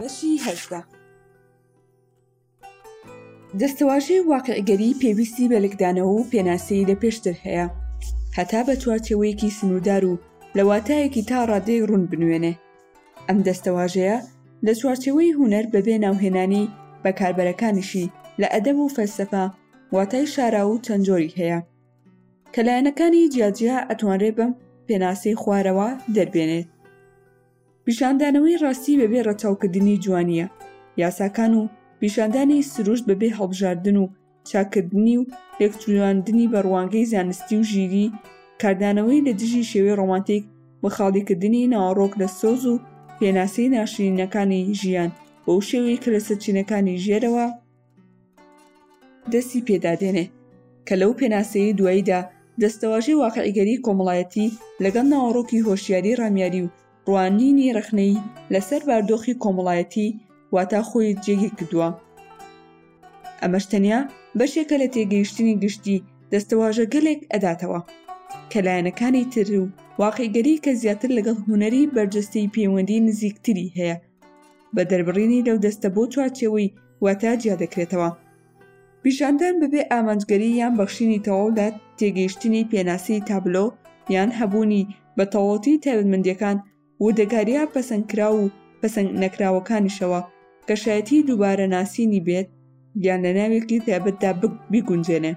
بەشی هەژدە دەستەواژەی واقعگەری پێویستی بە لکدانەوە و پێناسەی لە پێشتر هەیە هەتا بە چوارچەوەیەکی سنوودار و لە واتایەکی تا ڕادەی ڕوون بنوێنێ ئەم دەستەواژەیە لە چوارچەوەی هوەر بەبێ ناوهێنانی بەکاربەرەکانیشی لە ئەدەب و فەلسەفە واتای شارا و چەند جۆری هەیە کە لایەنەکانی جیاجیا ئەتوانرێ بم پێناسەی خوارەوە دەربێنێت پیشاندانەوەی ڕاستی بەبێ ڕەچاوکردنی جوانیە یاساکان و پیشاندانی سروشت بەبێ هەڵبژاردن و چاکردنی و لێکترواندنی بە ڕوانگەی زانستی و ژیری کاردانەوەی لە دژی شێوەی ڕۆمانتیک بەخاڵیکردنی ناوەڕۆک لە سۆز و پێناسەی ناشرینەکانی ژیان بەو شێوەی کە لە سەرچینەکانی ژێرەوە دەستی پێدادێنێ کە لەو پێناسەیە دواییدا دەستەواژەی واقعیگەری کۆمەڵایەتی لەگەڵ ناوەڕۆکی هۆشیاری ڕامیاری و ڕوانینی ڕەخنەی لەسەر باردۆخی کۆمەڵایەتی واتا خۆی جێگیر کردووە ئەمەش تەنیا بەشێکە لە تێگەیشتنی گشتی دەستەواژە گەلێک ئەداتەوە کە لایەنەکانی تر و واقعگەری کە زیاتر لەگەڵ هوەری بەرجەستەی پەیوەندی نزیکتری هەیە بە دەربڕینی لەو دەستە بۆ چوارچەوەی واتە جیا دەکرێتەوە پیشاندان بەبێ ئامانجگەری یان بەخشینی تەواو لە تێگەیشتنی پێناسی تابلۆ یان هەبوونی بە تەواوەتی تایبەتمەندیەکان وردەگاریە پەسەنکرا و پەسەنگ نەکراوەکانیشەوە گەشایەتی دووبارە ناسینی بێت یان لە ناوێکی تایبەتدا بگونجێنێ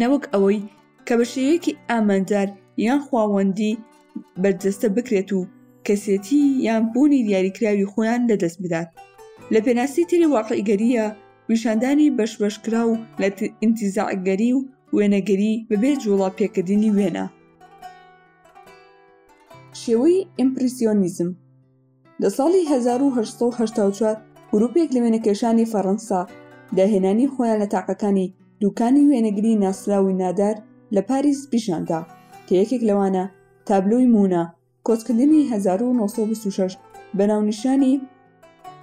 نەوەک ئەوەی کە بە شێوەیەکی ئامانجار یان خواوەندی بەرجەستە بکرێت و کەسێتی یان بوونی دیاریکراوی خۆیان لەدەست بدات لە پێناسی تری واقعیگەریە ویشاندانی بەشبەشکرا و لە ئینتیزاعگەری و وێنەگەری بەبێ جوڵە پێکردنی وێنە شێوەی ئیمپریسیۆنیزم لە ساڵی 1984 گروپێک لە وێنەکێشانی فەڕەنسا داهێنانی خۆیان لە تاقەکانی دوکانی وێنەگری ناسراوی نادار لە پاریس پیشاندا کە یەکێک لەوانە تابلۆی مونا کۆچکردنی 1926 بە ناونیشانی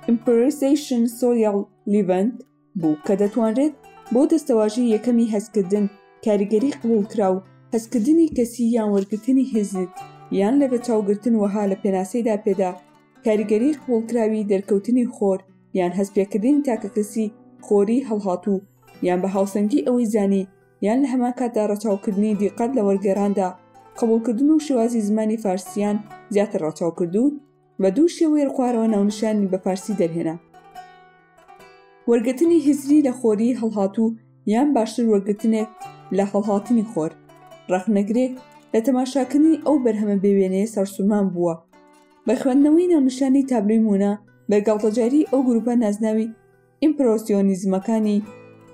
ئیمپریسیشن سۆیاڵ لیڤەند بوو کە دەتوانرێت بۆ دەستەواژەی یەکەمی هەستکردن کاریگەری قبولکرا و هەستکردنی کەسی یان وەرگرتنی هزت یان لە بەچاوگرتن وەها لە پێناسەیدا پێدا کاریگەری قبولکراوی دەرکەوتنی خۆر یان هەستپێکردنی تاکەکەسی خۆری هەڵهاتوو یان بە هاوسەنگی ئەوەی زانی یان لە هەمان کاتدا ڕەچاوکردنی دیقەت لە وەرگێڕاندا قبولکردن و شێوازی زمانی فارسییان زیاتر ڕەچاو کردوون بە دوو شێوەی ڕخوارەوە ناونیشانی بە فارسی دەرهێنا وەرگرتنی هزری لە خۆری هەڵهاتوو یان باشتر وەرگرتنێک لە هەڵهاتنی خۆر ڕەخنەگرێک لە تەماشاکردنی ئەو بەرهەمە بێوێنەیە سەرسوورمان بووە بە خوێندنەوەی ناونیشانی تابلۆی مونە بە گاڵتەجاری ئەو گروپە نازناوی ئیمپرۆسیۆنیزمەکانی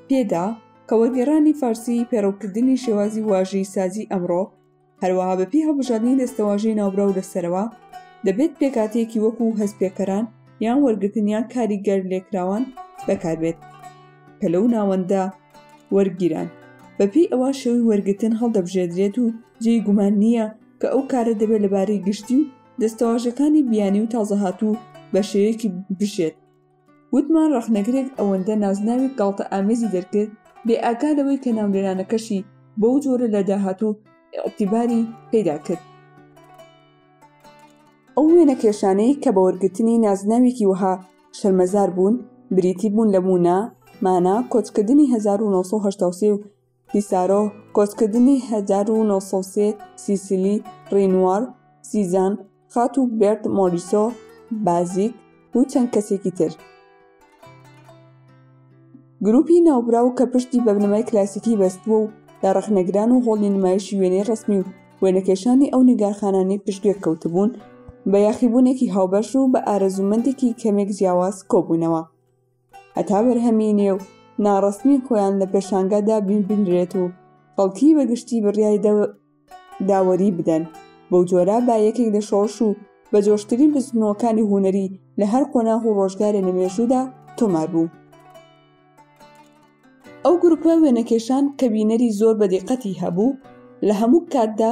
پێدا کە وەرگێڕانی فارسی پێڕەوکردنی شێوازی واژەی سازی ئەمڕۆ هەروەها بەپێی هەڵبژاردنی دەستەواژەی ناوبراو لەسەرەوە دەبێت پێکاتەیەکی وەکو هەستپێکەران یان وەرگتن یان کاری گەر لێکراوان بەکاربێت کە لەو ناوەندە وەرگیران بەپێی ئەوە شێوی وەرگتن هەڵدەبژێدرێت و جێی گومان نییە کە ئەو کارە دەبێت لەبارەی گشتی و دەستەواژەکانی بیانی و تازەهاتوو بە شێوەیەکی بژێت وتمان ڕەخنەگرێک ئەوەندە نازناوی گاڵتە ئامێزی دەرکرد بێ ئاگا لەوەی کە ناونرانەکەشی بەو جۆرە لە داهاتوو ئیعتیباری پەیدا کرد ئەو وێنەکێشانەی کە بە وەرگرتنی نازناوێکی وەها شەرمەزار بوون بریتی بوون لە مونا مانا کۆچکردنی 1970 پیسارۆ، کۆچکردنی هەزار و نۆ سەد و سێ، سیسیلی، ڕینوار، سیزان، خاتوو بێرت مۆریسۆ، بازیک، و چەند کەسێکی تر. گرووپی ناوبراو کە پشتی بە بنەمای کلاسیکی بەستبووە و لە ڕەخنەگران و هۆڵی نمایشی وێنەی ڕەسمی و وێنەکێشانی ئەو نیگارخانانەی پشتگوێ کەوتبوون، بە یاخیبوونێکی هاوبەش و بە ئارەزوومەندێکی کەمێک جیاواز کۆبوونەوە. هەتا بەرهەمی نێو ناڕەسمی خۆیان لە پێشانگادا بینبینرێت و خەڵکی بەگشتی بڕیای داوەری بدەن بەو جۆرە با یەکێک لە شۆش و بە جۆشترین بزنەوەکانی هوەری لە هەر قۆناغ و ڕۆژگارێ لە مێژوودا تۆمار بوو. ئەو گروپە وێنەکێشان کە بینەری زۆر بە دیقەتی هەبوو لە هەموو کاتدا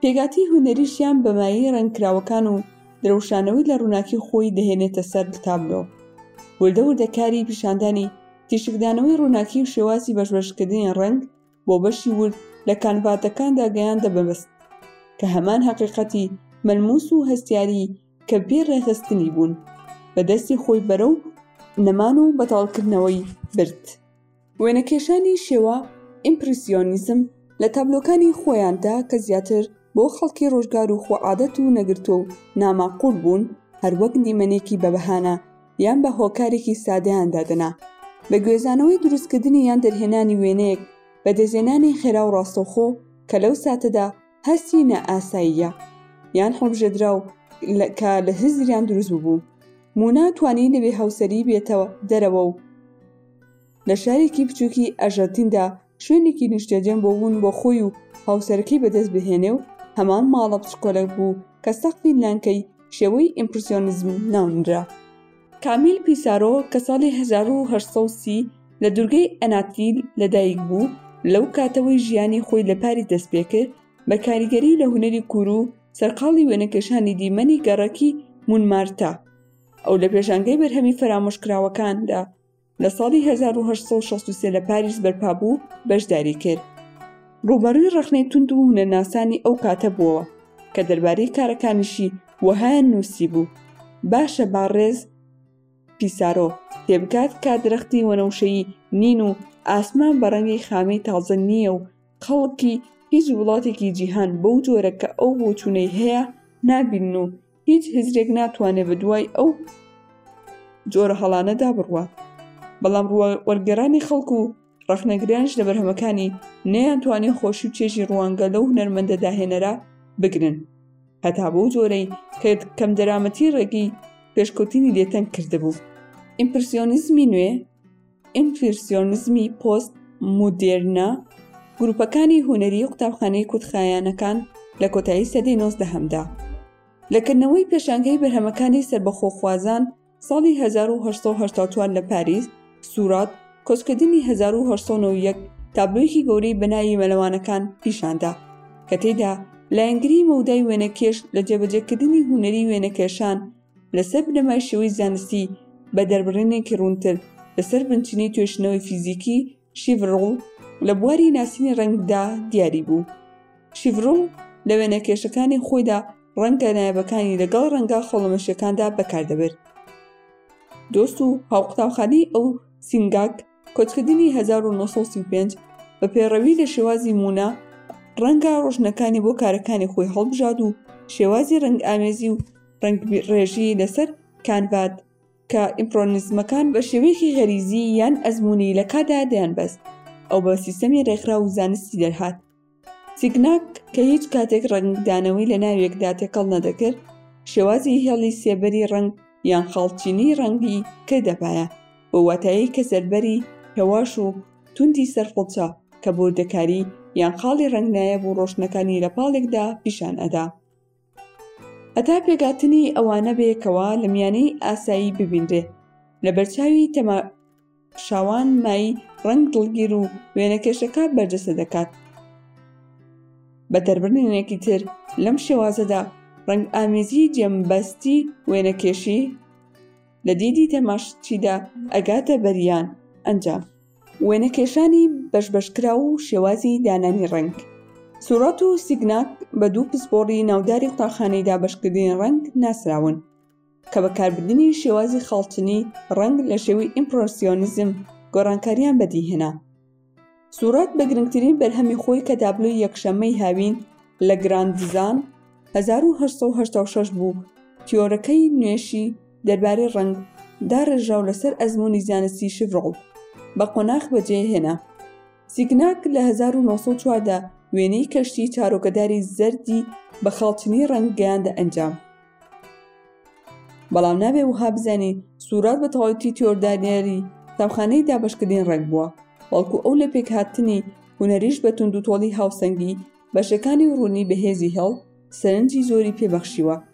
پێکهاتەی هونەریشیان بەمایی ڕەنگکراوەکان و درەوشانەوەی لە ڕووناکی خۆی دەهێنێتە سەر تابلۆ وردە وردەکاری پیشاندانی تیشکدانەوەی ڕووناکی و شێوازی بەشبەشکردنی ڕەنگ بۆ بەشی ورد لە کانڤاتەکاندا گەیان دەبەبست کە هەمان حقیقەتی مەلموس و هەستیاری کە پێ ڕێخستنی بوون بە دەستی خۆی بەرە و نەمان و بەتاڵکردنەوەی برد. وێنەکێشانی شێوە ئیمپریسیۆنیزم لە تابلۆکانی خۆیاندا کە زیاتر بۆ خەڵکی ڕۆژگار و خۆعادەت و نەگرتوو و ناماقوول بوون هەروەک دیمەنێکی بە بەهانە یان بە هۆکارێکی سادەیان دادەنا بە گوێزانەوەی دروستکردنی یان دەرهێنانی وێنەیەک بە دەزێنانی خێرا و ڕاستەوخۆ کە لەو ساتەدا هەستی نائاساییە یان هەڵبژێدراو کە لە هزریان دروست ببوو مونا توانی لەوێ هاوسەری بێتەوە دەرەوە و لە شارێکی بچووکی ئەرژەنتیندا شوێنێکی نیشتەجێم بۆ بوون بۆ خۆی و هاوسەرەکەی بەدەست بهێنێ و هەمان ماڵە بچکۆلەک بوو کە سەقفی لانکەی شێوەی ئیمپرسیۆنیزم ناونرا. کامیل پیسارۆ کە ساڵی هەزار و هەشت سەد و سی لە دوورگەی ئەناتلیل لەدایک بوو، لەو کاتەوەی ژیانی خۆی لە پاریس دەست پێ کرد، بە کاریگەری لە هونەری کور و سەرقاڵی وێنەکێشانی دیمەنی گەڕەکی مونمارتە، ئەو لە پێشانگەی بەرهەمی فەرامۆشکراوەکاندا، لە ساڵی 1963 لە پاریس بەرپابوو بەشداری کرد ڕوبەرووی ڕخنەی تونند و هونەناسانی ئەو کاتە بووەوە کە دەربارەی کارەکانیشی وەهایان نووسی بوو باشە با ڕێز پیسارۆ تێبگات کا درەختی وەنەوشەیی نین و ئاسمان بە ڕەنگی خامەی تازە نییە و خەڵکی هیچ وڵاتێکی جیهان بەو جۆرە کە ئەو بۆچوونەی هەیە نابین و هیچ هزرێک ناتوانێت بە دوای ئەو جۆرە هەڵانەدا بڕوات بەڵام ڕووە وەرگێرانی خەڵک و ڕخنەگرانش لە بەرهەمەکانی نەیانتوانێت خۆشی و چێژی ڕوانگە لەو هونەرمەندە داهێنەرە بگرن هەتا بەو جۆرەی کە کەم دەرامەتی ڕێگەی پێشکەوتنی لێتەنگ کردبوو ئیمپرسیۆنیزمی نوێ ئیمپریسیۆنزمی پۆست مودێرنە، گروپەکانی هونەری و قوتابخانەی کورتخایەنەکان لە کۆتایی سەدەی نۆزدەهەمدا لە کردنەوەی پێشانگەی بەرهەمەکانی سەربەخۆخوازان ساڵی 1940 لە پاریس سورات کۆچکردنی 1991 تابلۆیەکی گەورەی بەناوی مەلەوانەکان پیشاندا کە تێدا لایەنگری مەودای وێنەکێش لە جێبەجێکردنی هونەری وێنەکێشان لەسەر بنەمای شێوەی زانستی بە دەربڕێنێکی ڕوونتر لەسەر بنچینەی توێشنەوەی فیزیکی شیڤڕوڵ لە بواری ناسینی ڕەنگدا دیاری بوو شیڤڕوڵ لە وێنە کێشەکانی خۆیدا ڕەنگە نایبەکانی لەگەڵ ڕەنگە خۆڵەمەشیەکاندا بەکاردەبێت دۆست و هاوقتاوخانی ئەو سینگاک کۆچکردنی 1935 بە پێڕەوی لە شێوازی مونا ڕەنگە ڕۆژنەکانی بۆ کارەکانی خۆی هەڵبژاد و شێوازی ڕنگ ئامێزی و ڕەنگڕێژی لەسەر کانڤاد کە ئیمپڕۆنیزمەکان بە شێوەیەکی غەریزی یان ئەزموونی لە کادا دەیانبەست ئەو بە سیستەمی ڕێکخراو و زانستی دەرهات سیگناک کە هیچ کاتێک ڕەنگدانەوەی لە ناوێکدا تێکەڵ نەدەکرد شێوازی هێڵی سێبەری ڕەنگ یان خاڵچینی ڕەنگی کردە پایە بۆ واتایی کە سەربەری هێواش و توندی سەرخڵچە کە بۆردەکاری یان خاڵی ڕەنگ نایەب و ڕۆشنەکانی لە پاڵێکدا پیشان ئەدا. هەتا پێکهاتنی ئەوانە بەیەکەوە لە میانەی ئاسایی ببینرێ لە بەرچاوی تەماشاوان مای ڕەنگ دڵگیر و وێنەکێشەکە بەرجەستە دەکات بە دەربڕینێکی تر لەم شێوازەدا ڕەنگئامێزی جەمبەستی وێنەکێشی لە دیدی تەماشچیدا ئەگاتە بەریان ئەنجام وێنەکێشانی بەشبەشکراو و شێوازی دانانی ڕەنگ سورات و سیگناک بە دوو پسپۆڕی ناوداری قوتابخانەی دابەشکردنی ڕەنگ ناسراون کە بەکاربردنی شێوازی خاڵچنی ڕەنگ لە شێوی ئیمپرۆسیۆنیزم گۆڕانکاریان بەدیهێنا سورات بە گرنگترین بەرهەمی خۆی کە تابلۆی یەکشەممەی هاوین لە گراندزان 1970 بوو تیۆرەکەی نوێشی دەربارەی ڕەنگ داڕێژراو لەسەر ئەزموونی زانستی شڤرۆڵ بە قۆناخ بەجێهێنا سیگناک لە 1940دا وێنەی کەشتی چارۆکەداری زەردی بە خاڵچنی ڕەنگ گەیاندە ئەنجام بەڵام نابێ وها بزانین سوورات بە تەواوەتی تیۆردانیاری تاوخانەی دابشکردین ڕێک بووە بەڵکو ئەو لە پێکهاتنی هونەریش بە تونند و تۆڵی هاوسەنگی بەشەکانی ڕوونی بەهێزی هێڵ سەرنجی زۆری پێبەخشیوە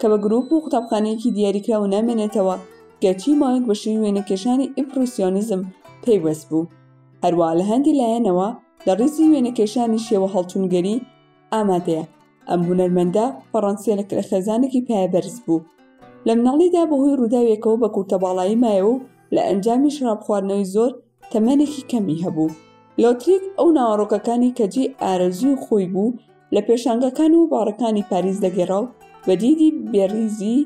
کە بە گروپ و قوتابخانەیەکی دیاریکراوە نامێنێتەوە گەرچی ماوەیەک بە شێوی وێنەکێشانی ئیمپڕیسیۆنیزم پەیوەست بوو هەروە لە هەندی لایەنەوە لە ڕیزی وێنەکێشانی شێوە هەڵچونگەری ئامادەیە ئەم هونەرمەندە فەڕەنسیە لە کرە خێزانێکی پایە بەرز بوو لە مناڵیدا بەهۆی ڕووداوێکەوە بە کورتە باڵایی مایەوە و لە ئەنجامی شراب خواردنەوەی زۆر تەمەنێکی کەمی هەبوو لۆتریک ئەو ناوەڕۆکەکانی کە جێ ئارەزوی خۆی بوو لە پێشانگەکان و باڕەکانی پاریس دەگەڕا و بە دیدی بێڕیزی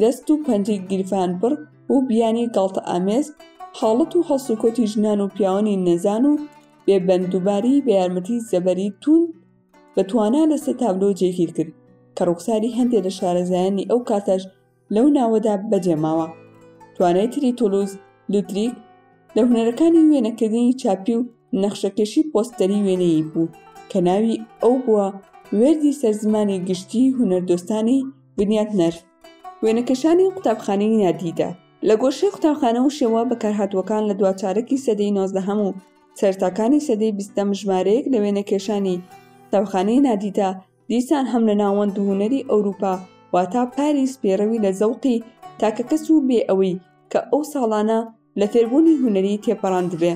دەست و پەنجەی گیرفان بڕ و بیانی گاڵتە ئامێز حاڵەت و هەڵسوکۆتی ژنان و پیاوانی نەزان و بێ بەندوباری بە یارمەتی زەبەری تون بە توانا لەسەر تابلۆ جێگیر کرد کە ڕوخساری هەندێک لە شارەزایانی ئەو کاتەش لەو ناوەدا بەجێماوە توانای تری تولوز لوتریک لە هونەرەکانی وێنەکردنی چاپی و نەخشەکێشی پۆستەری وێنەیی بوو کە ناوی ئەو بووە وێردی سەرزمانی گشتی هونەردۆستانی بنیاتنەر وێنەکەشانی قوتابخانەی نادیدە لە گۆشەی قوتابخانە و شێوە بەکارهاتووەکان لە دواچارەکی سەدەی نۆزدەهەم و سەرتاکانی سەدەی بیستەم ژمارەیەک لە وێنەکێشانی قوتابخانەی نادیدە دیسان هەم لە ناوەند هونەری ئەوروپا واتا پاریس پێڕەوی لە زەوقی تاکەکەس و بێ ئەوەی کە ئەو ساڵانە لە فێربوونی هونەری تێپەڕاندبێ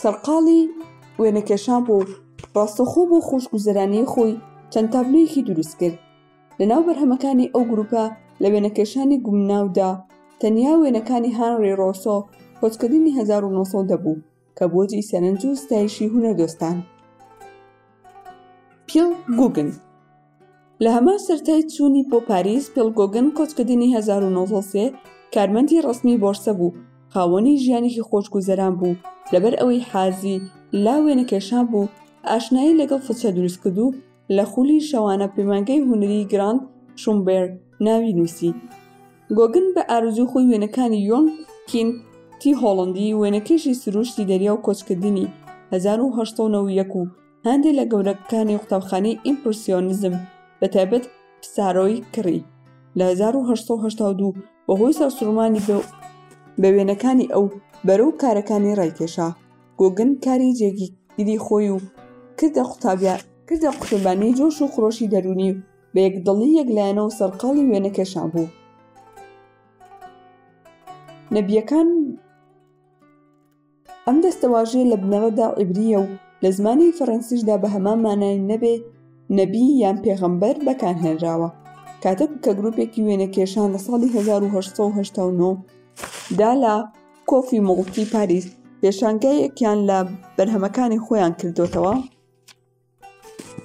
سەرقاڵی وێنەکێشان بوو و ڕاستەخۆ بۆ خۆشگوزەرانیی خۆی چەند تابلۆیەکی دروست کرد لە ناو بەرهەمەکانی ئەو گرووپە لە وێنەکێشانی گومناودا تەنیا وێنەکانی هانڕی ڕۆسۆ کۆچکردنی هەزار و نۆ سەد دەبوو کە بووە جێی سەرنج و ستایشی هونەردۆستان پیڵ گوگن لە هەمان سەرای چوونی بۆ پاریس پێڵگۆگن کۆچکردنی 1993 کارمەندی ڕسمی بۆرسە بوو خاوەنی ژیانێکی خۆشگوزەران بوو لەبەر ئەوەی حازی لا وێنەکێشان بوو ئاشنایی لەگەڵ فچە دروستکرد و لە خولی شەوانە پەیمانگەی هونەری گراند شومبێر ناوی نووسی گۆگن بە ئارزوی خۆی وێنەکانی یۆن کین تی هۆڵندی وێنەکەشی سروشتی دەریا و کۆچکردنی 1990 و هەندێک لە گەورەکانی قوتابخانی ئیمپرسیۆنزم بە تایبەت پسارۆی کڕی لە 1992 بەهۆی سەرسوڕمانی بە وێنەکانی ئەو بەرە و کارەکانی ڕایکێشا گۆگن کاری جێگیری خۆی و کردە قوتابیا کردە قوتبانی جۆش و خرۆشی دەروونی و بە یەکدڵی یەکلایەنە و سەرقاڵی وێنەکێشان بوو نەبیەکان ئەم دەستەواژێ لە بنەڕەدا عیبریە و لە زمانی فەڕەنسیشدا بە هەمان مانای نەبێ نەبی یان پێغەمبەر بەکارهێنراوە کاتێک کە گرروپێکی وێنەکێشان لە ساڵی 1970 دا لە کۆفی موڵکی پاریس پێشانگایەکیان لە بەرهەمەکانی خۆیان کردوتەوە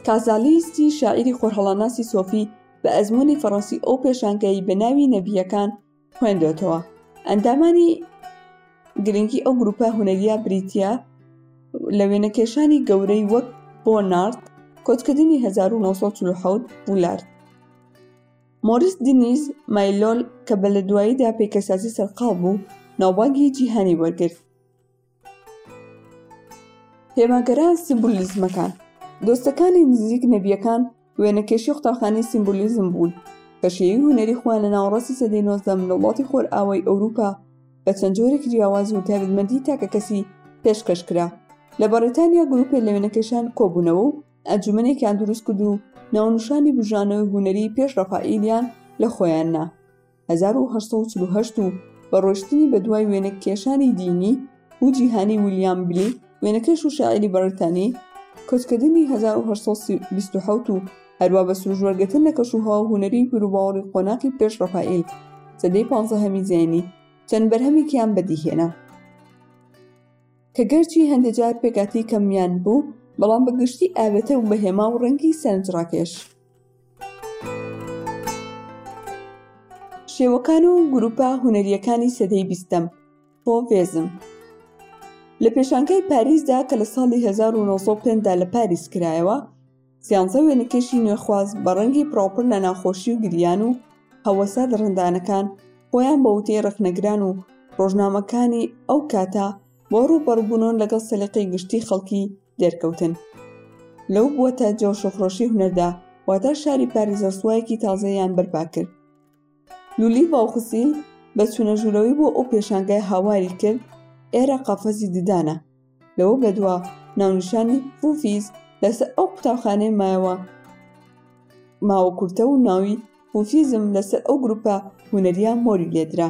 کازالیستی شاعری خۆرهەڵاناسی سۆفی بە ئەزمموی فەڕەنسی ئەو پێشانگایی بە ناوی نەبیەکان خوێندێتەوە ئەندامانی گرنگی ئەو گروپە هوەریە بریتە لە وێنەکێشانی گەورەی وەک بۆ نارد کۆچکردنی 1940 بولارد مۆریس دینیز مایلۆل کە بە لە دواییدا پیکەسازی سەرقاڵ بوو ناوبانگی جیهانی وەرگرت پێماگەران سیمبولیزمەکان دۆستەکانی نزیک نەبیەکان وێنەکێشی قوتابخانی سیمبولیزم بوون کە شێوی هوەری خۆیان لە ناوەڕاستی سەدەی نۆزدەم لە وڵاتی خۆرئاوای ئەوروپا بە چەند جۆرێک جیاواز و تایبەتمەندی تاکە کەسی پێشکەش کرا لە بەڕێتانیا گروپێ لە وێنەکێشان کۆبوونەوە و ئەنجومەنێکیان دروست کرد و ناونشانی بژانەوەی هوەری پێش ڕەفائیلیان لە خۆیان نا 1940 و بە ڕۆشتنی بە دوای وێنە کێشانی دینی و جیهانی ویلیام بلی وێنەکەش و شاعری بەڕێتانی کۆچکردنی 1920 و هەروە بە سروش وەرگتن لە کەشوهوا و هوەری گروباوەڕی قۆناقی پێش ڕەفائیل سەدەی پانزە هەمی زیانی چەند بەرهەمێکیان بەدیهێنا کە گەرچی هەندێجار پێکاتی کەمیان بوو بەڵام بە گشتی ئاوێتە و بە هێما و ڕەنگی سەرنجڕاکێش شێوەکان و گروپە هوەریەکانی سەدەی بیستەم پۆڤێزم لە پێشانکای پاریسدا کە لە ساڵی 1950دا لە پاریس کرایەوە سیانسە وێنەکێشی نوێخواز بە ڕەنگی پڕاوپڕ لە ناخۆشی و گریان و هەوەسە دڕندانەکان خۆیان بە وتەی ڕەخنەگران و ڕۆژنامەکانی ئەو کاتە بۆ ڕووبەڕبوونەوە لەگەڵ سەلیقی گشتی خەڵکی دێرکەوتن لەو بووە تا جۆشەخرۆشی هونەردا واتە شاری پاریزەسوایەکی تازەیان بەرپا کرد لولی باوخسی بە چوونە ژوورەوەی بۆ ئەو پێشانگای هاواری کرد ئێرە قەفەزی ددانە لەوە بەدوا ناونیشانی فوفیز لەسەر ئەو قوتابخانەی مایەوە ماوە کورتە و ناوی فوفیزم لەسەر ئەو گروپە هوەریا مۆری لێدرا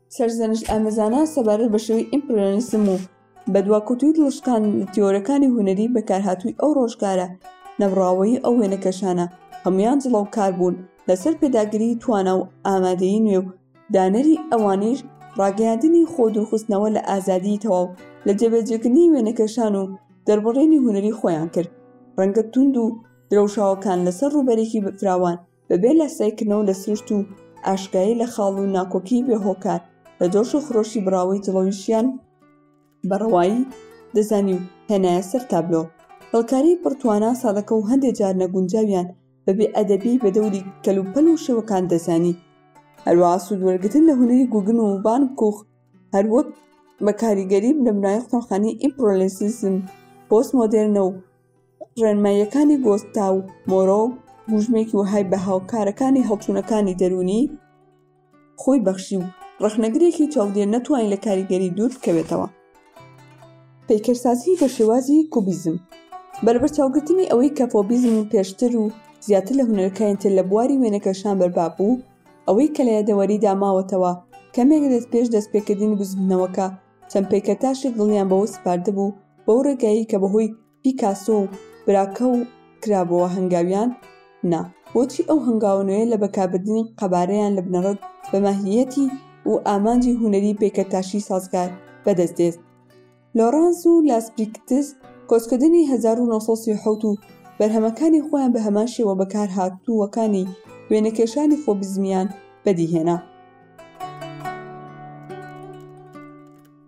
سەرزەنشت ئامێزانە سەبارەت بە شێوەی ئیمپریالیسم و بەدواکەوتوویی دڵشکاند لە تیۆرەکانی هونەری بەکارهاتووی ئەو ڕۆژگارە نەبڕاوەیی ئەو وێنەکێشانە هەموویان جڵەوکار بوون لەسەر پێداگریی توانا و ئامادەیی نوێ و دانەری ئەوانیش ڕاگەیاندنی خۆ دوورخستنەوە لە ئازادیی تەواو لە جێبەجێکردنی وێنەکێشان و دەربڕینی هونەری خۆیان کرد ڕەنگە توند و درەوشاوەکان لەسەر ڕووبەرێکی فراوان بەبێ لاسایکردنەوە لە سروشت و ئاشکایی لە خاڵ و ناکۆکیی بێ هۆکار لە جۆش و خرۆشی بڕاوەی دڵەویشیان بە ڕەوایی دەزانی و هێنایە سەر تابلۆ. هێڵکاریی پڕ توانا سادەکە و هەندێ جار نەگونجاویان بە بێ ئەدەبیی بە دەوری کەلوپەل و شێوەکان دەزانی. هەروەها سوود وەرگرتن لە هونەری گوگن و ڤان کوخ هەر وەک بە کاریگەریی بنەبناوی قوتابخانەی ئیمپڕۆلیسیزم، پۆست مۆدێرنە و، ڕێنماییەکانی گۆستاو مۆرۆ هوژمێکی وەهای بە هۆکارەکانی هەڵچوونەکانی دەروونی خۆی بەخشی و ڕەخنەگرێکی چاودێر نەتوانی لە کاریگەری دوور بکەوێتەوە پەیکەرسازی بە شێوازی کوبیزم بەرەبەر چاوگرتنی ئەوەی کە فۆبیزم و پێشتر و زیاتر لە هونەرەکانی تر لە بواری وێنەکەشان بەرباب بوو ئەوەی کە لە یادەوەریدا ماوەتەوە کەمێک دەست پێش دەستپێکردنی بزوتنەوەکە چەند پەیکەرتاشێک دڵیان بەوە سپاردبوو بەو ڕێگایی کە بەهۆی پیکاسۆ و براکە و کرابۆوە هەنگاویان نا، بۆچی ئەو هەنگاوە نوێیە لە بەکاربردنی قەبارەیان لە بنەڕەت بە ماهییەتی و ئامانجی هونەری پەیکەرتاشی سازگار بەدەست دێت؟ لۆڕانس و لاسپریکتس کۆچکردنی هەزار و نۆ سەد و سی و حەوت و بەرهەمەکانی خۆیان بە هەمان شێوە بەکارهاتووەکانی وێنەکێشانی فۆبیزمیان بەدیهێنا.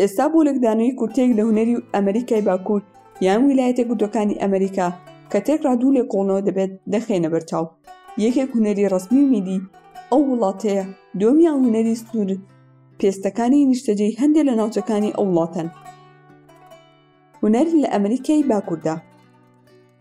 ئێستا بۆ لێکدانەوەی کورتەیەک لە هونەری و ئەمریکای باکوور یان ویلایەتە گوتەکانی ئەمریکا کە تێک ڕادوو لێ کۆڵنەوە دەبێت دەخێنە بەرچاو یەکێک هونەری ڕسمی و میدی ئەو وڵاتەیە دۆمیان هونەری سنوور پێستەکانی نیشتەجێی هەندێک لە ناوچەکانی ئەو وڵاتەن هونەر لە ئەمریکای باکووردا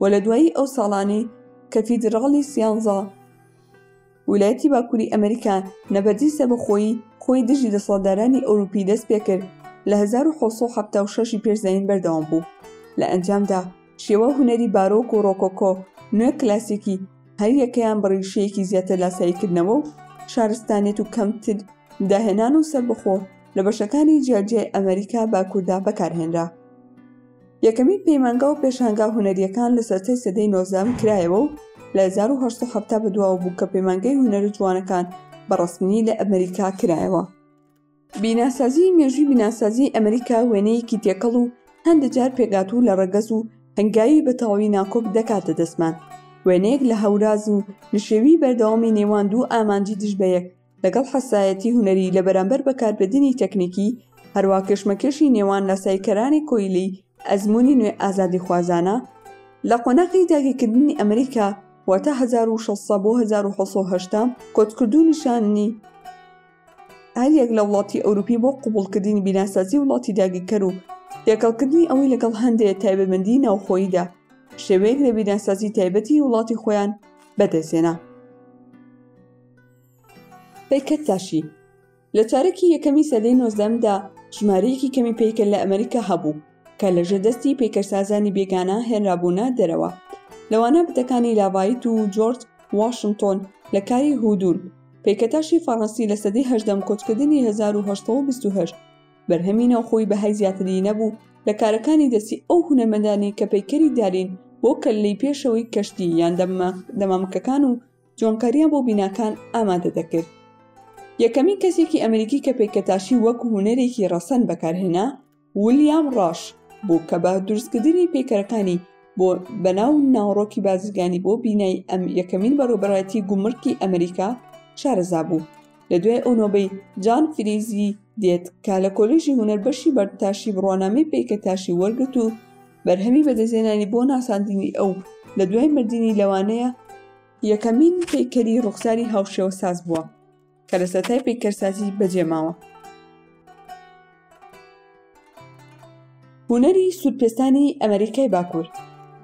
و لە دوایی ئەو ساڵانەی کە فیدڕاڵی سیانزا ویلایەتی باکووری ئەمریکا نەبەردی سەربەخۆیی خۆی دژی دەسەڵاتدارانی ئەوروپی دەست پێکرد لە 1776 ی پێش زایین بەردەوام بوو لە ئەنجامدا شێوە هونەری بارۆک و ڕۆکۆکۆ نوێ کلاسیکی هەریەکەیان بەڕیشەیەکی زیاتر لاساییکردنەوە و شارستانێت و کەمتر داهێنان و سەربەخۆ لە بەشەکانی جیاجیای ئەمریکا باکووردا بەکارهێنرا یەکەمین پەیمانگا و پێشانگا هونەریەکان لە سەرەتای سەدەی نۆزدەم کرایەوە و لە 1970 بەدواوە بوو کە پەیمانگەی هونەرە جوانەکان بە ڕەسمیی لە ئەمریکا کرایەوە بیناسازی مێژوی بیناسازی ئەمریکا وێنەیەکی تێکەڵ و هەندە جار پێگات و لە ڕەگەز و هەنگاوی بەتەواوی ناکۆک دەکاتە دەستمان وێنەیەک لە هەوراز و نشێوی بەردەوامی نێوان دوو ئامانجی دژ بەیەک لەگەڵ حەسایەتی هونەری لە بەرامبەر بەکاربردنی تەکنیکی، هەروا کێشمەکێشی نێوان لاساییکەرانی کۆیلەی ئەزموونی نوێ ئازادیخوازانە لە قۆناغی داگیرکردنی ئەمریکا واتە هەزار و شەش سەد بۆ هەزار و حەوت سەد و هەشتا کۆچکردوو نیشانی هەریەک لە وڵاتی ئەوروپی بۆ قبوڵکردنی بیناسازی وڵاتی داگیرکەر و تێکەڵکردنی ئەوەی لەگەڵ هەندێ تایبەتمەندی ناوخۆییدا شێوەیەک لە بیناسازی تایبەتی وڵاتی خۆیان بەدەستهێنا. بەکتاشی لە چارەکی یەکەمی سەدەی نۆزدەمدا ژمارەیەکی کەمی پیکە لە ئەمریکا هەبوو کە لە ژێدەستی پیکەرسازانی بێگانە هێنرابوونە دەرەوە لەوانە بتەکانی لاڤایت و جۆرج واشنتۆن لە کاری هودون پیکەتاشی فەڕەنسی لە سەدەی هەژدەم کۆچکردنی 1920 بەرهەمی ناوخۆی بەهای زیاتری نەبوو لە کارەکانی دەستی ئەو هونەرمەندانی کە پەیکەری دارین بۆ کەللەی پێشەوەی کەشتی یان دەمامکەکان و جوانکاریان بۆ بیناکان ئامادە دەکرد یەکەمین کەسێکی ئەمریکی کە پێکەتاشی وەک هوەرێکی ڕەسەن بەکارهێنا ولیام ڕاش بوو کە بە دروستکردنی پێکەرەکانی بۆ بەناو ناوڕۆکی بازرگانی بۆ بینای ئەم یەکەمین بەڕێبەرایەتی گومرکی ئەمریکا شارەزا بوو لە دوای ئەو نۆبەی جان فریزی دێت کە لە کۆلێژی هونەر بەشی بەردتاشی بڕوانامەی پێکەتاشی وەرگرت و بەرهەمی بەدەستێنانی بۆ ناساندنی ئەو لە دوای مردنی لەوانەیە یەکەمین پەیکەری ڕوخساری هاوشێوە ساز بووە کە لە سەتای پەیکەرسازی بەجێماوە هونەری سوودپێستانی ئەمریکای باکوور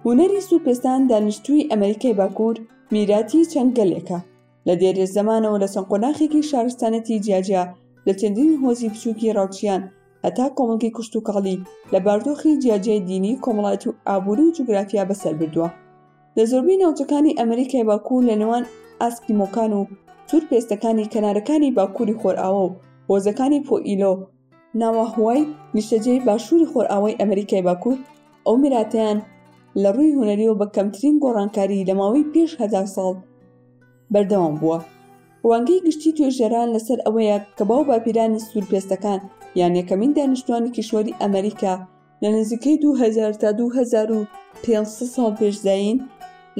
هونەری سوودپێستان دانیشتووی ئەمریکای باکوور میراتی چەند گەلێکە لە دێرێ زەمانەوە لە چەند قۆناخێکی شارستانەتی جیاجیا لە چەندین هۆزی بچووکی ڕاوچیان هەتا کۆمەڵگەی کوشت و کاڵی لە باردۆخی جیاجای دینی کۆمەڵایەت و ئابووری و جوگرافیا بەسەر بردووە لە زۆربەی ناوچەکانی ئەمریکای باکوور لە نێوان ئاسکی مۆکان و سوور پێستەکانی کەنارەکانی باکووری خۆرئاوە و هۆزەکانی پۆئیلۆ ناواهوای نیشتەجێی باشووری خۆرئاوای ئەمریکای باکوور ئەو میراتەیان لە ڕووی هونەریەوە بە کەمترین گۆڕانکاری لە ماوەی پێش هەزار ساڵ بەردەوام بووە ڕوانگەی گشتی توێژەران لەسەر ئەوەیە کە باو باپیرانی سوورپێستەکان یان یەکەمین دانیشتوانی کیشوەری ئەمریکا لە نزیکەی 2000 تا 2500 ساڵ پێشداین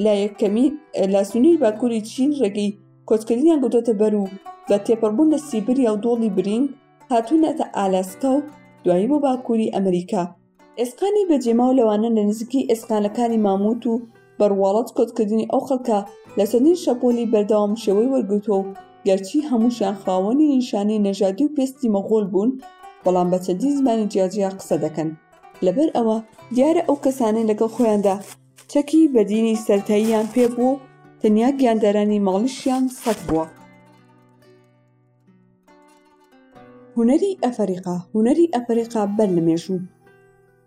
لە یەکەمی لە سنووری باکووری چین ڕێگەی کۆچکردنیان گوتۆتە بەر و بە تێپەڕبوون لە سیبریا و دۆڵی برینگ هاتوونەتە ئالاسکا و دوایی بۆ باکووری ئەمریکا ئێسقانی بەجێماو لەوانە لە نزیکی ئێسقانەکانی ماموت و بەڕواڵەت کۆتکردنی ئەو خەڵکە لە چەندین شەپۆلی بەردەوام شێوەی وەرگرتووە و گەرچی هەمووشیان خاوەنی نیشانەی نەژادی و پێستی مەغۆل بوون بەڵام بە چەندین زمانی جیاجیا قسە دەکەن لەبەر ئەوە دیارە ئەو کەسانەی لەگەڵ خۆیاندا چەکی بەدینی سەرتاییان پێ بوو تەنیا گیاندارانی ماڵیشیان سەگ بووە هونەری ئەفەریقا هونەری ئەفەریقا بەر لە مێژوو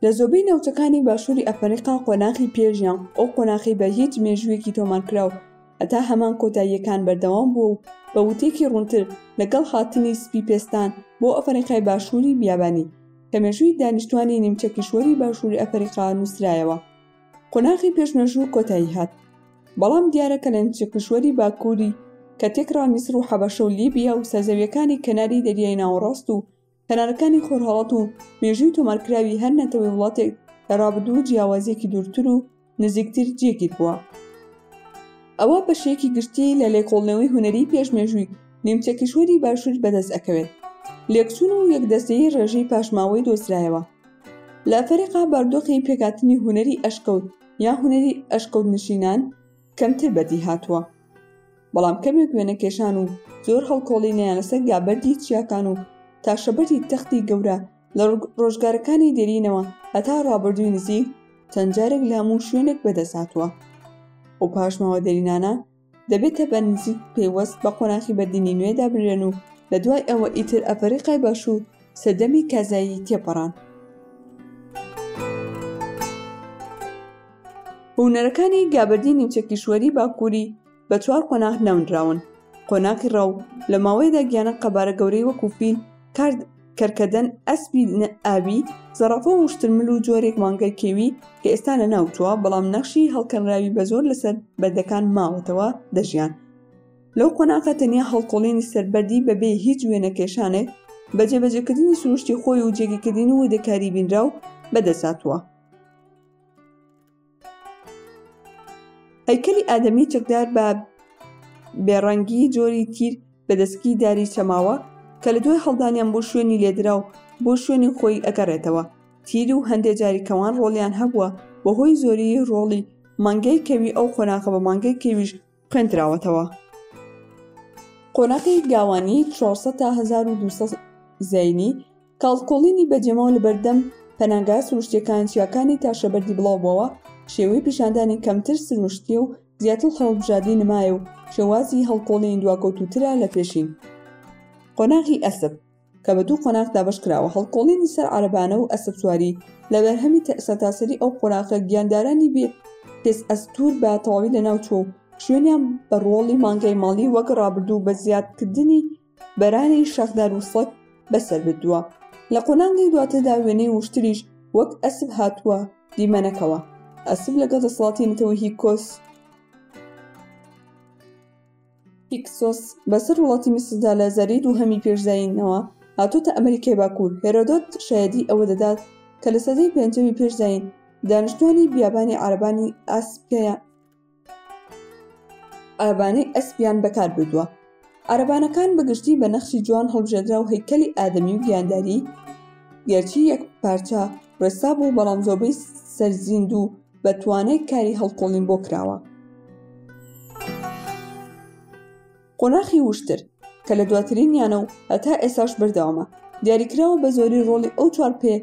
لە زۆبەی ناوچەکانی باشووری ئەفەریقا قۆناخی پێژیان ئەو قۆناخی بە هیچ مێژوویەکی تۆمارکراو هەتا هەمان کۆتاییەکان بەردەوام بوو و بە وتێکی ڕوونتر لەگەڵ هاتنی سپی پێستان بۆ ئەفەریقای باشووری بیابانی کە مێژووی دانیشتوانی نیمچە کیشوەری باشووری ئەفەریقا نووسرایەوە قۆناغی پێش مێژوو کۆتایی هات، بەڵام دیارە کە لە نچە کیشوەری باکووری کە تێکڕا میسر و حەبەشە و لیبیا و سەرزەوییەکانی کەناری دەریای ناوەڕاست و کەنارەکانی خۆرهەڵەت و مێژووی تۆمارکراوی هەر نەتەوەی وڵاتێک لە ڕابردوو جیاوازییەکی دوورتر و نزیکتر جێگیر بووە. ئەوە بە شێکی گشتی لە لێکۆڵنەوەی هونەریی پێش مێژووی نیمچە کیشوەری باشوور بەدەست ئەکەوێت. لێکچوون و یەکدەستەیی ڕێژەی پاشماوەی دۆزرایەوە. لە فەریقا باردۆخی پێکهاتنی هونەری ئەشکەوت یا هونەری ئەشکەوت نشینان کەمتر بەدی هاتووە بەڵام کەمێک وێنەکێشان و زۆر هەڵکۆڵینیان لەسەر گابەردی چیاکان و تاشەبەری تەختی گەورە لە ڕۆژگارەکانی دێرینەوە هەتا ڕابردووی نزیک چەند جارێک لە هەموو شوێنێک بەدەساتوە و پاشماوە دێرینانە دەبێتە بە نزیک پەیوەست بە قۆناخی بەردینی نوێ دابنرێن و لە دوای ئەوە ئیتر ئەفەریقای باشوور سەردەمی کازایی تێپەڕان هونەرەکانی گابردی نیمچە کیشوەری باکووری بە چوار قۆناغ ناونراون قۆناغی ڕاو لە ماوەیەدا گیانە قەبارە گەورەی وەکو فیل کارد کەرکەدەن، ئەسپی ئاوی، زەڕافە و شترمل و جۆرێک مانگای کێوی کە ئێستا لەناوچووە، بەڵام نەخشی هەڵکەنراوی بە زۆر لەسەر بەردەکان ماوەتەوە، دەژیان لەو قۆناغە تەنیا هەڵکۆڵینی سەر بەردی بەبێ هیچ وێنەکێشانێک بە جێبەجێکردنی سروشتی خۆی و جێگیرکردنی وردەکاری بینراو بەدەستهاتووە. هەیکەلی ئادەمی چەکدار بە بێڕەنگی جۆری تیر بە دەسکی داری چەماوە کە لە دوای هەڵدانیان بۆ شوێنی لێدراو بۆ شوێنی خۆی ئەگەڕێتەوە تیر و هەندێک جاری کەوان ڕۆڵیان هەبووە بەهۆی زۆری ڕۆڵی مانگەی کەوی ئەو قۆناخە بە مانگەی کەویش خوێندراوەتەوە. قۆناغی گاوانی 400 تا 1200 زاینی کاڵکۆڵینی بەجێماو لەبەردەم پەناگا سروشتیەکان چیاکانی تاشەبەردی بڵاوبوەوە شێوەی پیشاندانی کەمتر سروشتیە و زیاتر هەڵبژاردی نمایە و شێوازی هەڵکۆڵین دواکەوتوترە لە پێشین قۆناغی ئەسپ کە بە دوو قۆناغ دابەش کراوە هەڵکۆڵینی سەر عربانە و ئەسپسواری لە بەرهەمی سەرتاسەری ئەو قۆناغە گیاندارانی بێ پێس ئەستور بە تەواوی لە ناوچوە و شوێنیان بە ڕۆڵی مانگای ماڵی وەک ڕابردوو بە زیادکردنی بەرانی شەخدار و سەگ بەسەر بدووە لە قۆناغی دواتردا وێنەی وشتریش وەک ئەسب هاتووە دیمەنەکەوە ئەسب لەگەڵ دەسەڵاتی نەتەوەیی کۆس هیکسۆس بەسەر وڵاتی میسردا لە زاری دووهەمی پێش زایینەوە هاتۆتە ئەمەریکای باکوور هێرۆدۆت شایەدی ئەوە دەدات کە لە سەدەی پێنجەمی پێش زایین دانیشتوانی بیابانی عەرەبانی ئاسپیە ئابانەی ئەسپیان بەکار بردووە عربانەکان بەگشتی بە نەخشی جوان هەڵبژێدرا و هەیکەلی ئادەمی و گیانداری گەرچی یەک پارچە ڕێسا بوو بەڵام زۆربەی سەرزیند و بە توانای کاری هەڵکۆڵین بۆ کراوە قۆناخی وشتر کە لە دواترینیانە و هەتا ئێساش بەردەوامە دیاریکراوە بە زۆری ڕۆڵی ئەو چوار پێ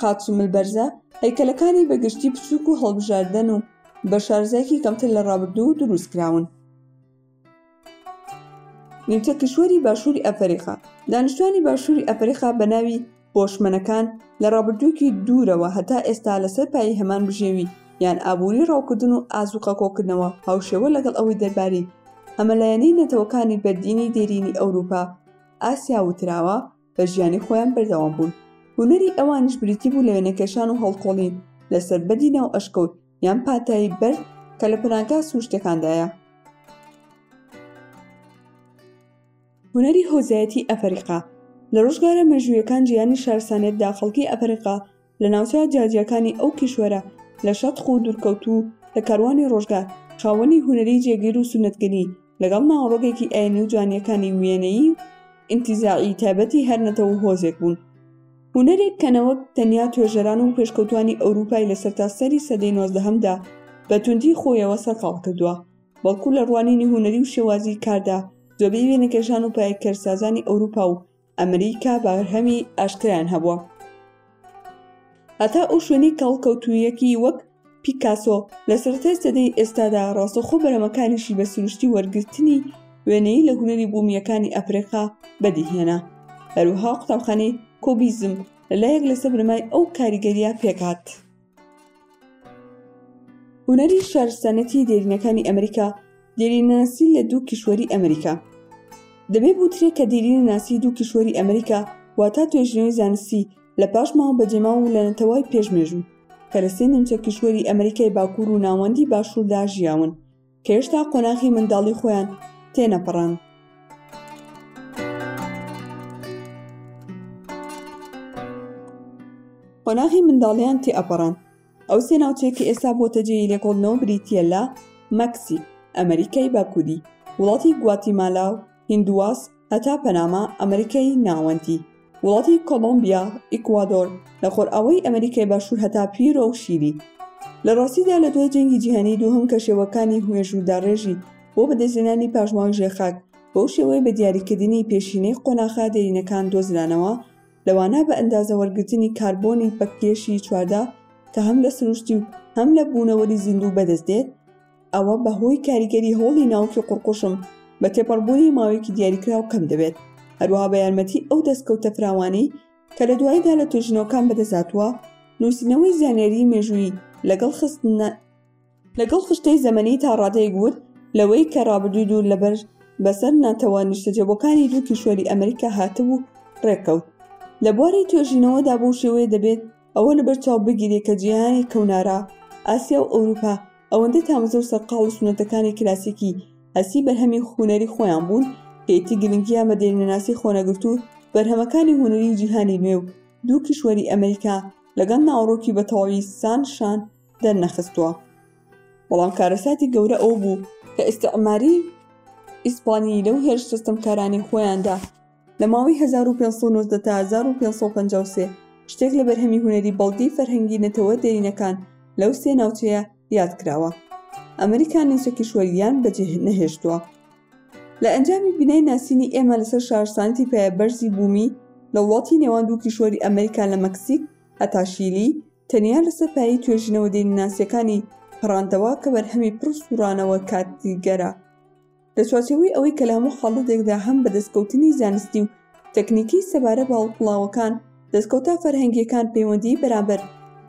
قاچ و ملبەرزە هەیکەلەکانی بەگشتی بچووک و هەڵبژاردن و بە شارزایەکی کەمتر لە ڕابردوو دروست کراون نیمچە کیشوەری باشووری ئەفەریقا دانیشتوانی باشووری ئەفەریقا بە ناوی بۆشمەنەکان لە ڕابردوویەکی دوورەوە هەتا ئێستا لەسەر پایەی هەمان بژێوی یان ئابووری ڕاوکردن و ئازووقە کۆکردنەوە هاوشێوە لەگەڵ ئەوەی دەرباری هەمەلایەنەی نەتەوەکانی بەردینی دێرینی ئەوروپا ئاسیا وتراوە بە ژیانی خۆیان بەردەوام بوون هونەری ئەوانش بریتی بوو لە وێنەکێشان و هەڵکۆڵین لەسەر بەدی ناو ئەشکەوت یان پاتایی بەرد کە لە پەناگا سروشتەکاندایە هونەری هۆزایەتی ئەفریقا لە ڕژگارە مەژوویەکان جیانی شارسانێتدا خەڵکی ئەفریقا لە ناوچە جیاجیاکانی ئەو کیشوەرە لە شەتق و دوورکەوتوو لە کاروانی ڕۆژگار خاوەنی هونەری جێگیر و سوننەتگەری لەگەڵ ناوەڕۆکێکی ئاینی و جوانییەکانی وێنەیی و ئینتیزاعی تایبەتی هەر نەتەو و هۆزێک بوون هونەرێک کە نەوەک تەنیا توێژەران و پێشکەوتوانی ئەوروپای لە سەرتاسەری سەدەی نۆزدەهەمدا بە توندی خۆیەوە سەرقاڵ کردووە بەڵکو لە ڕوانینی هونەری و شێوازی کاردا زۆربەی وێنەکێشان و پایکەرسازانی ئەوروپا و ئەمریکا بەرهەمی ئاشکرایان هەبووە هەتا ئەو شوێنی کەڵکەوتوویەکی وەک پیکاسۆ لە سەرەتای سەدەی ئێستادا ڕاستەخۆ بەرەمەکانیشی بە سروشتی وەرگرتنی وێنەی لە هونەری بوومیەکانی ئەفرێقا بەدیهێنا هەروها قوتابخانەی کۆبیزم لەلایەک لەسەر بنەمای ئەو کاریگەریە پێکات. هونەری شارستانەتی دێرینەکانی ئەمریکا دێرینەناسی لە دوو کیشوەری ئەمریکا دەبێ بوترێت کە دێرینە ناسی دوو کیشوەری ئەمریکا واتا توێژنەوەی زانستی لە پاش ماوە بەجێما و لە نەتەوای پێشمێژوو کە لە سێ نیمچە کیشوەری ئەمریکای باکوور و ناوەندی باشووردا ژیاون کە هێشتا قۆناخی منداڵی خۆیان تێنەپەڕان. قۆناغی منداڵیان تێئەپەڕان ئەو سێ ناوچەیە کە ئێستا بۆتە جێی لێکۆڵنەوە بریتییە لە مەکسیک، ئەمەریکای باکووری، وڵاتی گواتیمالا و هیندواس هەتا پەناما ئەمریکای ناوەندی وڵاتی کۆلۆمبیا ئیکوادۆر لە خۆرئاوای ئەمریکای باشوور هەتا پیرۆ و شیری لە ڕاستیدا لە دوای جەنگی جیهانی دووهم کە شێوەکانی هوێژودا ڕێژی بۆ بەدەستێنانی پاشماوەی ژێرخاک بەو شێوەی بە دیاریکردنی پێشینەی قۆناخە دێرینەکان دۆزرانەوە لەوانە بە ئەندازە وەرگرتنی کاربۆنی بەکێشی چواردە کە هەم لە سروشتی و هەم لە بوونەوەری زیندوو بەدەست دێت ئەوە بەهۆی کاریگەری هۆڵی ناوکی قڕقشم بە تێپەڕبوونی ماوەیەکی دیاریکراو کەم دەبێت هەروەها بە یارمەتی ئەو دەستکەوتە فراوانی کە لە دواییدا لە توێژینەوەکان بەدەزاتوە نووسینەوەی زانیاری مێژووی لەگەڵ خستنە لەگەڵ خشتەی زەمەنی تا ڕادەیەک وت لەوەی کە ڕابردووی دوور لەبەر بەسەر ناتەوە نیشتەجەبەکانی دوو کیشوەری ئەمریکا هاتبوو ڕێککەوت لە بواری توێژینەوەدا بۆ شێوەیە دەبێت ئەوە لەبەر چاو بگیرێ کە جیهانی کەونارا ئاسیا و ئەوروپا ئەوەندە تامەزە و سەرقاڵ و سونەتەکانی کلاسیکی هەستی بەرهەمی هونەری خۆیان بوون کەیتی گرنگیا مەدێرنەناسی خۆنەگرتو بەرهەمەکانی هونەری جیهانی نوێ و دوو کیشوەری ئەمریکا لەگەڵ ناوەڕۆکی بەتەواوی سان شان دەرنەخستووە بەڵام کارەساتی گەورە ئەو بوو کە ئیسعماری ئیسپانی لەو هێرش سستمکارانی خۆیاندا لە ماوەی هەزار و پێنج سەد و نۆزدە تا هەزار و پێنج سەد و پەنجا و سێ شتێک لە بەرهەمی هونەری بەڵگەی فەرهەنگی نەتەوە دێرینەکان لەو سێ ناوچەیە یاد کراوە ئەمریکا نیوچە کیشوەریان بەجێ نەهێشتووە لە ئەنجامی بینای ناسینی ئێمە لەسەر شارسانتی پایە بەرزی بوومی لە وڵاتی نێوان دوو کیشوەری ئەمریکا لە مەکسیک هەتا شیلی تەنیا لەسەر پایەی توێژینەوە دینناسیەکانی پەڕاندەوە کە بەرهەمی پڕ سوڕانەوە کاتیگەرە لە چوارچێوەی ئەوەی کە لە هەموو حاڵەتێکدا هەم بە دەستکەوتنی زانستی و تەکنیکی سەبارە بە هەڵقوڵاوەکان دەستکەوتە فەرهەنگیەکان پەیوەندیی بەرامبەر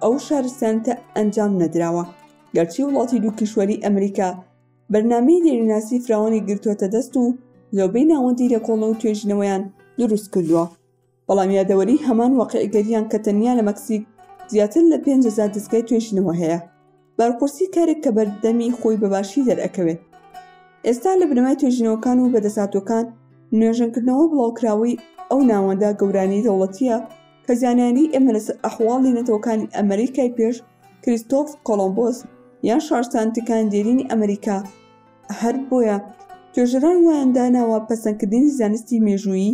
ئەو شارستانیتە ئەنجام نەدراوە گەرچی وڵاتی دوو کیشوەری ئەمریکا بەرنامەی دێریناسی فراوانی گرتوەتە دەست و زۆربەی ناوەندی لێکۆڵنەوە توێژینەوەیان دروست کردووە بەڵام یادەوەری هەمان وەقعگەریان کە تەنیا لە مەکسیک زیاتر لە 5هزار دەستگای توێژینەوە هەیە بارقورسی کارێک کە بەردەمی خۆی بەباشی دەرەکەوێت ئێستا لە بنەمای توێژینەوەکان و بەدەساتۆکان نوێژنکردنەوە بڵاوکراوەی ئەو ناوەندە گەورانی دەوڵەتیە کە زانیاری ئێمە لەسەر ئەحواڵی نەتەوەکانی ئەمریکای پێش کریستۆف کۆلمبۆس یان شارستانتەکان دێرینی ئەمریکا هەر بۆیە توێژەران وایانداناوە پەسەندکردنی زانستی مێژوویی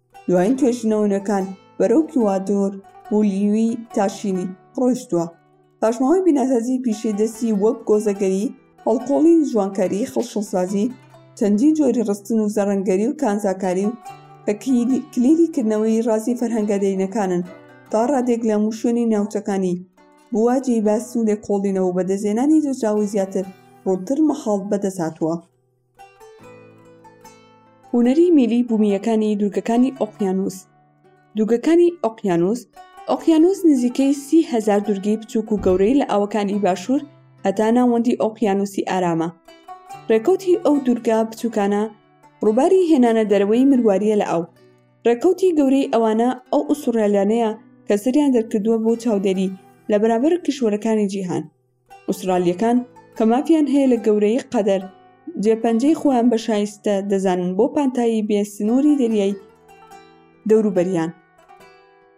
دوایین توێژینەوەنەکان بەرەو کوادۆر بولیوی تاشیلی ڕۆیشتووە پاشماوەی بیناسازی پیشەی دەستی وەک گۆزەگەری هەڵکۆڵین جوانکاری خڵشەسازی چەندین جۆری ڕستن و زەڕەنگەری و کانزاکاری و کە کلیلی کردنەوەی ڕازی فەرهەنگەدەینەکانن تا ڕادێک لە موشێنی ناوچەکانی بووە جێ باس و لێکۆڵینەوە بەدەزێنانی دۆزراوی زیاتر ڕوونتر مەحاڵ بەدەساتوە هونەری میلی بومییەکانی دوورگەکانی ئۆقیانووس دووگەکانی ئۆقیانووس ئۆقیانووس نزیکەی سی هزار دوورگی بچووک و گەورەی لە ئاوەکانی باشوور هەتا ناوەندی ئۆقیانووسی ئارامە ڕێکەوتی ئەو دوورگە بچووکانە ڕووباری هێنانە دەرەوەی مرواریە لە ئەو ڕێکەوتی گەورەی ئەوانە ئەو ئوسڕێلیانەیە کە سریان دەرکردووە بۆ چاودێری لە بەرابەر کیشوەرەکانی جیهان ئوسترالیەکان کە مافیان هەیە لە گەورەیی قەدەر جێپەنجەی خۆیان بە شایستە دەزانن بۆ پانتایی بێ سنووری دەریای دەوروبەریان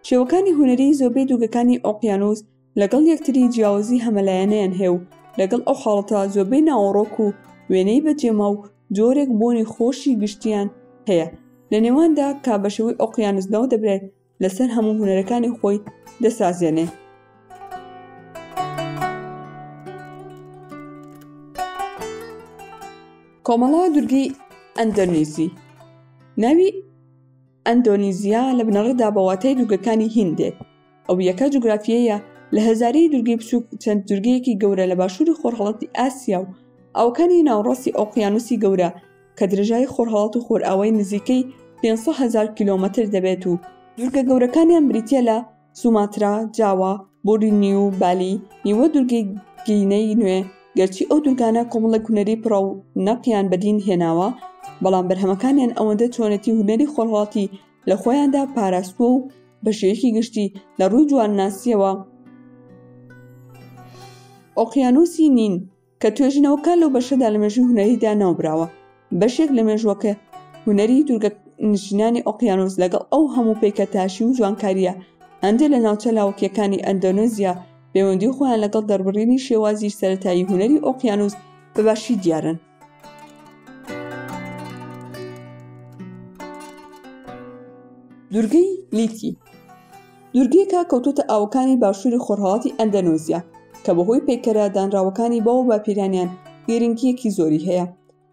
شێوەکانی هونەری زۆربەی دوگەکانی ئۆقیانوس لەگەڵ یەکتری جیاوازی هەمەلایەنەیان هەیە و لەگەڵ ئەو حاڵەتە زۆربەی ناوەڕۆک و وێنەی بەجێما و جۆرێک بۆنی خۆشی گشتیان هەیە لە نێواندا کا بەشێوەی ئۆقیانوس ناو دەبرێت لەسەر هەموو هونەرەکانی خۆی دەسازێنێ. کۆمەڵە دورگی ئەندەنیزی ناوی ئەندۆنیزیا لە بنەڕدا بە واتای دوگەکانی هین دێت ئەو یەکە جوگرافیەیە لە هەزاری دوورگی بچووک چەند دوورگەیەکی گەورە لە باشووری خۆرهڵەتی ئاسیا و ئەوکانی ناوڕاستی ئۆقیانوسی گەورە کە درێژایی خۆرهەڵات و خۆرئاوای نزیکەی 500 هزار کیلۆمەتر دەبێت و دوورگە گەورەکانیان بریتیە لە سوماترا، جاوا، بۆرینیو، بالی، نیوە دوورگەی گینەی نوێ، گەرچی ئەو دوورگانە کۆمەڵێک هونەری پڕەونەقیان بەدین هێناوە، بەڵام بەرهەمەکانیان ئەوەندە چۆنێتی هونەری خۆرهەڵاتی لە خۆیاندا پاراستووە و بە شێوەیەکی گشتی لە ڕووی جوانناسییەوە ئۆقیانووسی نین. کە توێژینەوەکە لەو بەشەدا لە مێژووی هونەریدا ناوبراوە بەشێک لە مێژووەکە هونەری دوورگە نشینانی ئۆقیانوس لەگەڵ ئەو هەموو پیکە تاشی و جوانکاریە هەندێک لە ناوچە لاوکیەکانی ئەندۆنزیا پەیوەندی خۆیان لەگەڵ دەربڕینی شێوازی سەتایی هونەری ئۆقیانوس بە باشی دیارن دوورگەی لیتی دوورگەیەکە کەوتووتە ئاوەکانی باشووری خۆرهەڵاتی ئەندەنۆزیا کە بەهۆی پەیکەرە دانراوەکانی باو و باپیرانیان گرنگیەکی زۆری هەیە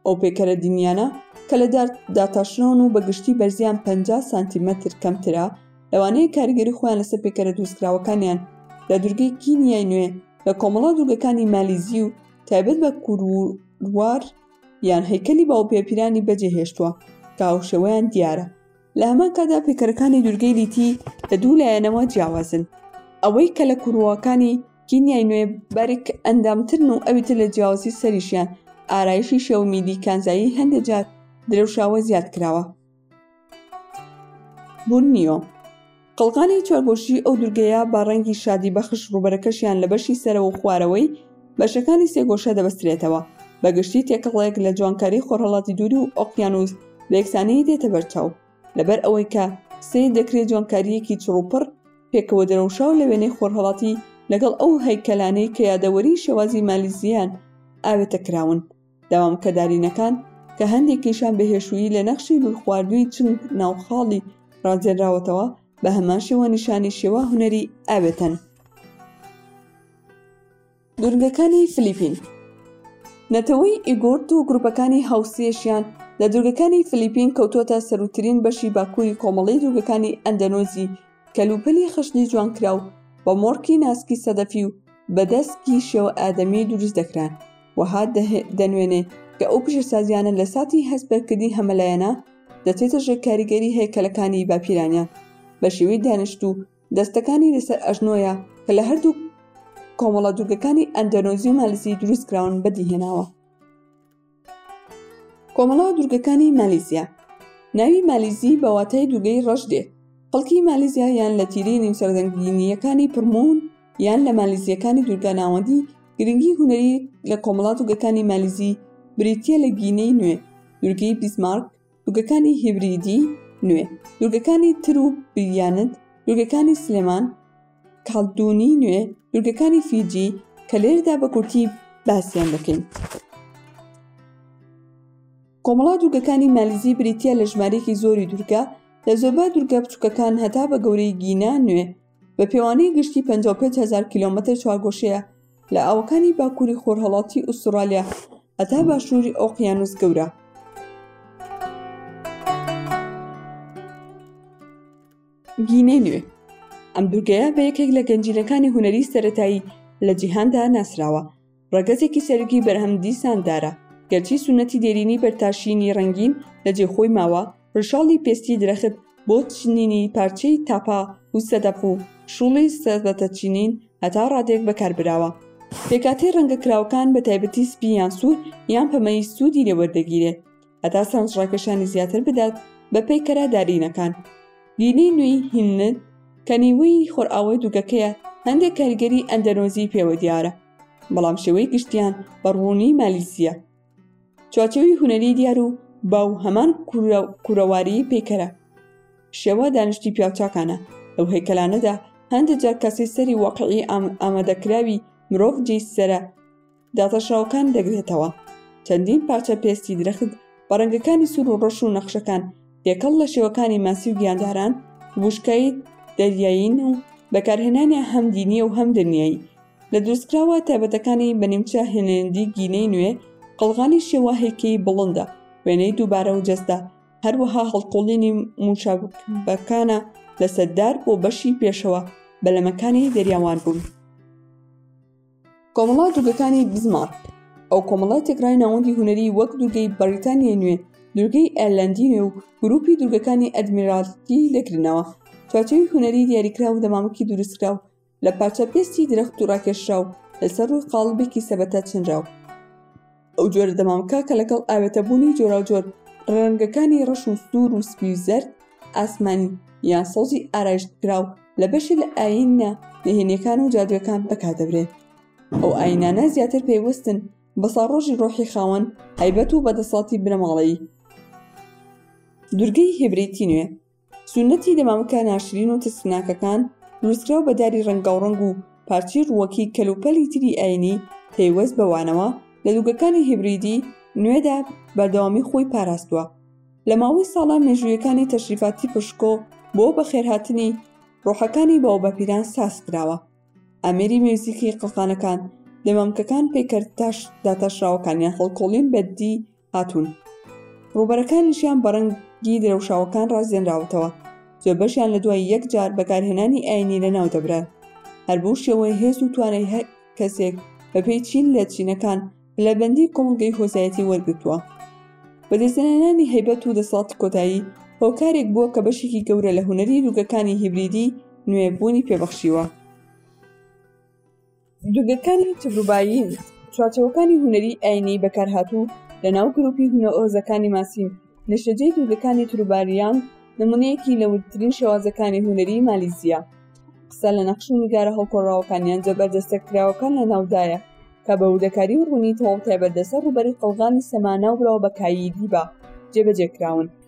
ئەو پەیکەرە دینیانە کە لە دار داتاشرەون و بە گشتی بەرزیان 50 سانتیمەتر کەمترە لەوانەیە کاریگەری خۆیان لەسەر پەیکەرە دروستکراوەکانیان لە دوورگەی کینیای نوێ لە کۆمەڵە دوورگەکانی مالیزی و تایبەت بە کوروار یان هەیکەلی باوپێپیرانی بەجێهێشتووە کە هاوشێوەیان دیارە لە هەمان کاتدا پەیکەرەکانی دوورگەی لیتی لە دوو لایەنەوە جیاوازن ئەوەی کە لە کوروواکانی کینیای نوێ بەرک ئەندامترن و ئەوی تر لە جیاوازی سەریشیان ئارایشی شێومیدی کانزایی هەندێک جار درەوشاوە زیاد کراوە بورنیۆ قەڵغانی چوارگۆشیی ئەو دورگەیە بە ڕەنگی شادی بەخش ڕووبەرەکەشیان لە بەشی سەرەوە و خوارەوەی بەشەکانی سێگۆشە دەبەسترێتەوە بە گشتی تێکەڵەیەک لە جوانکاری خۆرهەڵاتی دووری و ئۆقیانووس بە یەکسانی دێتە بەرچاو لەبەر ئەوەی کە سەیر دەکرێت جوانکارییەکی چڕوپڕ پێکەوە دەرەوشاو لە وێنەی خۆرهەڵاتی لەگەڵ ئەو هەیکەلانەی کە یادەوەریی شێوازی مالیزییان ئاوێتە کراون داوامکەدارینەکان کە هەندێکیشان بەهێشوویی لە نەخشی لولخواردووی چنگ ناوخاڵی ڕازێنراوەتەوە بە هەمان شێوە نیشانی شێوە هونەری ئاوێتەن دورگەکانی فلیپین نەتەوەی ئیگۆرت و گروپەکانی هاوسێشیان لە دورگەکانی فلیپین کەوتوتە سەروترین بەشی باکووری کۆمەڵی دورگەکانی ئەندەنۆزی کەلوپەلی خشتی جوانکراو بە مۆڕکی ناسکی سەدەفی و بەدەسکی شێوە ئادەمی دروست دەکران وەها دەنوێنێ کە ئەو پیشەسازیانە لە ساتی هەستبەرکردی هەمەلایەنە دەچێتە ژێر کاریگەری هەیکەلەکانی باپیرانیان بە شێوەی دانیشت و دەستەکانی لەسەر ئەژنۆیە کە لە هەردوو کۆمەڵە دوورگەکانی ئەندەنۆزی و مالزی دروستکراون بەدیهێناوە کۆمەڵە دوورگەکانی مالیزیا ناوی مالیزی بە واتای دووگەی ڕەش دێ خەڵکی مالیزیا یان لە تیرەی نیوسەردەنگینیەکانی پڕمون یان لە مالیزیەکانی دوورگاناوەندی گرنگی هونەری لە کۆمەڵات و گەکانی مالیزی بریتە لە گینەی نوێ دوورگەی بیسمارک دوگەکانی هیبریدی نوێ دوگەکانی تر و بیانت دوگەکانی سلێمان کاڵدونی نوێ دوگەکانی فیجی کە لێردا بە کورتی باسیان دەکەین کۆمەڵا دوگەکانی مالیزی بریتە لە ژمارێکی زۆری دوورگە لە زۆربە دوورگە بچووکەکان هەتا بە گەورەی گینا نوێ بە پێوانەی گشتی 55 هزار کیلومتر چوارگۆشەیە لە ئاوەکانی باکووری خۆرهڵاتی ئوسترالیا هەتا باشووری ئۆقیانوس گەورە گینەی نوێ ئەم دوورگەیە بە یەکێک لە گەنجینەکانی هوەری سەتایی لە جیهاندا ناسراوە ڕەگەزێکی سەرکی بەرهەم دیسان دارە گەرچی سونەتی دێرینی بەرتاشینی ڕەنگین لە جێ خۆی ماوە ڕشاڵی پێستی درەخت بۆ چنینی پارچەی تاپا و سەدەف و شوڵی سەبەتە چینین هەتا ڕادێک بەکاربراوە پێکاتی ڕەنگە کراوەکان بە تایبەتی سپی یان سوور یان پەمەیی سوودی لێ وەردەگیرێت هەتا سەنج ڕاکێشانی زیاتر بدات بە پەیکەرە دارینەکان دینی نوێی هینت کە نیوەی خۆرئاوای دووگەکەیە هەندێک کاریگەری ئەندەنۆزی پێوە دیارە بەڵام شێوەی گشتیان بە ڕوونی مالیزیە چواچەوی هوەری دیار و با و هەمان کوورەواری پیکەرە شێوە دانیشتی پیاوچاکانە لەو هەیکەلانەدا هەندە جار کەسی سەری واقعی ئامادەکراوی مرۆڤ جی سرە داتەشەوەکان دەگرێتەوە چەندین پارچە پێستی درەخت بەڕەنگەکانی سوور و ڕەش و نەخشەکان یەکەڵ لە شێوەکانی ماسی و گیانداران وشکایی دەریایین و بەکارهێنانیان هەم دینیە و هەم دنیایی لە دروستکراوە تایبەتەکانی بە نیمچە هێلێندی گینەی نوێ قەڵغانی شێواهێکی بڵندە وێنەی دووبارە و جەستە هەروەها هەڵقۆڵینی موشابکانە لەسەردار بۆ بەشی پێشەوە بەلەمەکانی دەریاوان بوون کۆمەڵا دوگەکانی بزمار ئەو کۆمەڵە تێکرای ناوەندی هوەری وەک دوورگەی بەریتانیای نوێ دوورگەی ئەلەندی نوێ و گروپی دوورگەکانی ئەدمیرالتی لەگرنەوە چاچەوی هوەری دیاریکرا و دەمامکی دروستکرا و لە پارچە پێستی درەخت و ڕاکێشراو لەسەر ڕووی قاڵبێکی سەبەتە چنراو ئەو جۆرە دەمامکە کە لەگەڵ ئاوێتەبوونی جۆراوجۆر ڕەنگەکانی ڕەش و سوور و سپی و زەرد ئاسمانی یان سەوزی ئارایشت کراو لە بەشی لە ئاینە نهێنیەکان و جادوەکان بەکاردەبرێن ئەو ئاینانە زیاتر پێوەستن بە ساڕۆژی ڕۆحی خاوەن هەیبەت و بەدەسەڵاتی بنەماڵەیی دورگەی هێبرێتی نوێ سونەتی دەمامکە ناشرین و ترسناکەکان دروستکراو بە داری ڕەنگاوڕەنگ و پارچەی ڕووەکی کەلوپەلی تری ئاینی پەیوەست بەوانەوە لە دووگەکانی هیبریدی نوێدا بەردەوامی خۆی پاراستووە لە ماوەی ساڵە مێژوویەکانی تەشریفاتی پشکۆ بۆ بەخێرهاتنی ڕۆحەکانی باوباپیران ساز کراوە ئامێری میوزیکی قڵقانەکان دەمامکەکان پێکەرتاش داتاشراوەکانیان هەڵکۆڵین بەدی هاتوون ڕووبەرەکانیشیان بەڕەنگی درەوشاوەکان ڕازێنراوەتەوە زۆر بەشیان لە دوای یەک جار بەکارهێنانی ئاینی لە ناو دەبرا هەر بۆ شێوەی هێز و توانای هەر کەسێک بەپێی چین لە چینەکان پلەبەندی کۆمەڵگەی هۆزایەتی وەرگتووە بەدەستێنانی هەیبەت و دەسەڵاتی کۆتایی هۆکارێک بووە کە بەشێکی گەورە لە هوەری لوگەکانی هیبریدی نوێبوونی پێبەخشیوە دوورگەکانی تبروبایین چوارچەوەکانی هونەری ئاینی بەکارهاتوو لە ناو گروپی هونەئۆزەکانی ماسیم نیشتەجێی دوورگەکانی تروباریان نمونەیەکی لە وردترین شێوازەکانی هونەری مالیزیە قسە لە نەخش و نیگارە هەڵکۆڕاوەکانیان جەبەردەستە کراوەکان لە ناودایە کە بە وردەکاری و ڕوونی تەواو تایبەت دەسەر ڕوبەری قەڵغانی سەماناو برەوە بە کاییدی بە جێبەجێ کراون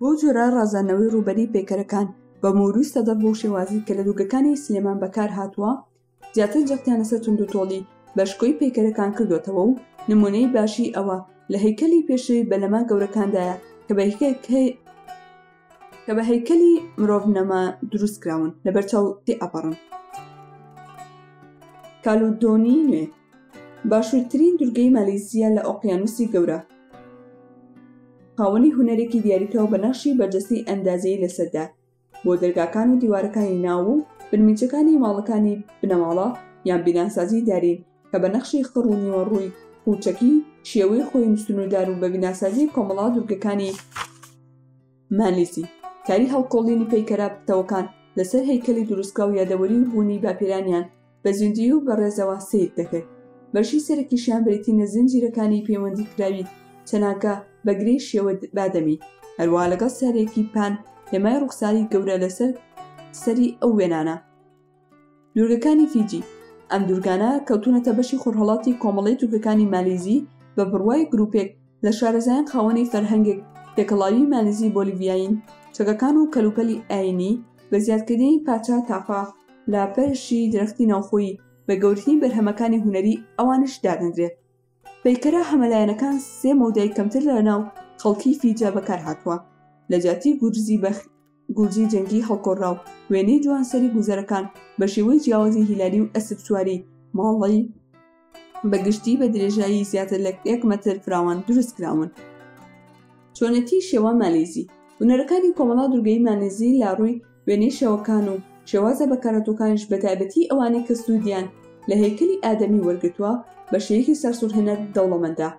بەو جۆرە ڕازاندنەوەی ڕووبەری پەیکەرەکان بە مووروی سەدەف بۆ شێوازی کە لە دوورگەکانی سلێمان بەکار هاتووە زیاتر جەختیان لەسەر تونند و تۆڵی بەشکۆی پەیکەرەکان کردوێتەوە و نمونەی باشی ئەوە لە هەیکەلی پێشەوی بەلەمە گەورەکاندایە کە بە کە بە هەیکەلی مرۆڤ نەما دروست کراون لە بەرچاو تێ ئەپەڕن کالودۆنی نوێ باشوورترین دورگەی مالیزیا لە ئۆقیانووسی گەورە خاوەنی هونەرێکی دیاریکراو بە نەخشی بەرجەستی ئەندازەی لەسەردا بۆ دەرگاکان و دیوارەکانی ناو و بنمیچەکانی ماڵەکانی بنەماڵە یان بیناسازی دارین کە بە نەخشی خڕ و نیوە ڕووی قوچەکی شێوەی خۆی نووسنودار و بە بیناسازی کۆمەڵا دورگەکانی مانلیسی، کاری هەڵکۆڵینی پەیکەرە پتەوەکان لەسەر هەیکەلی دروستکراو یادەوەری و بوونی باپیرانیان بە زیندووی و بەڕێزەوە سەیر دەکرد، بەشی سەرەکیشیان بریتینە زنجیرەکانی پەیوەندی کراوی چەناکە بە گرێی شێوە بادەمی، هەروەها لەگەڵ سارییەکی پان هێمای ڕووخساری گەورە لەسەر سەری ئەو وێنانە. دوورگەکانی فیجی ئەم دوورگانە کەوتونەتە بەشی خۆرهەڵاتی کۆمەڵی تورکەکانی مالیزی بە بڕوای گرروپێک لە شارەزایان خاوەنی فەرهەنگێک تێکەڵاوی مالیزی بۆلیڤایین چەکەکان و کەلوپەلی ئاینی بە زیادکردنی پارچە تاقە لە پەرشی درەختی ناوخۆیی بە گەورترین بەرهەمەکانی هونەری ئەوانیش دادەنرێت پەیکەرە هەمەلایەنەکان سێ مەودای کەمتر لە ناو خەڵکی فیجا بەکارهاتووە لە جیاتی گورزی بەخ گورزی جەنگی هەڵکۆرراو وێنەی جوان سەری گوزەرەکان بە شێوەی جیاوازی هیلالی و ئەسپ سواری ماڵی بە گشتی بە درێژایی زیاتر لە یەک مەتر فراوان دروست کراون چۆنێتی شێوە مالیزی هونەرەکانی کۆمەڵا دورگەی مانزی لە ڕووی وێنەی شێوەکان و شێوازە بەکارهاتووەکانیش بەتایبەتی ئەوانەی کە سوودیان لە هەیکەلی ئادەمی وەرگرتووە بە شێوەیەکی سەرسوڕهێنەر دەوڵەمەندە.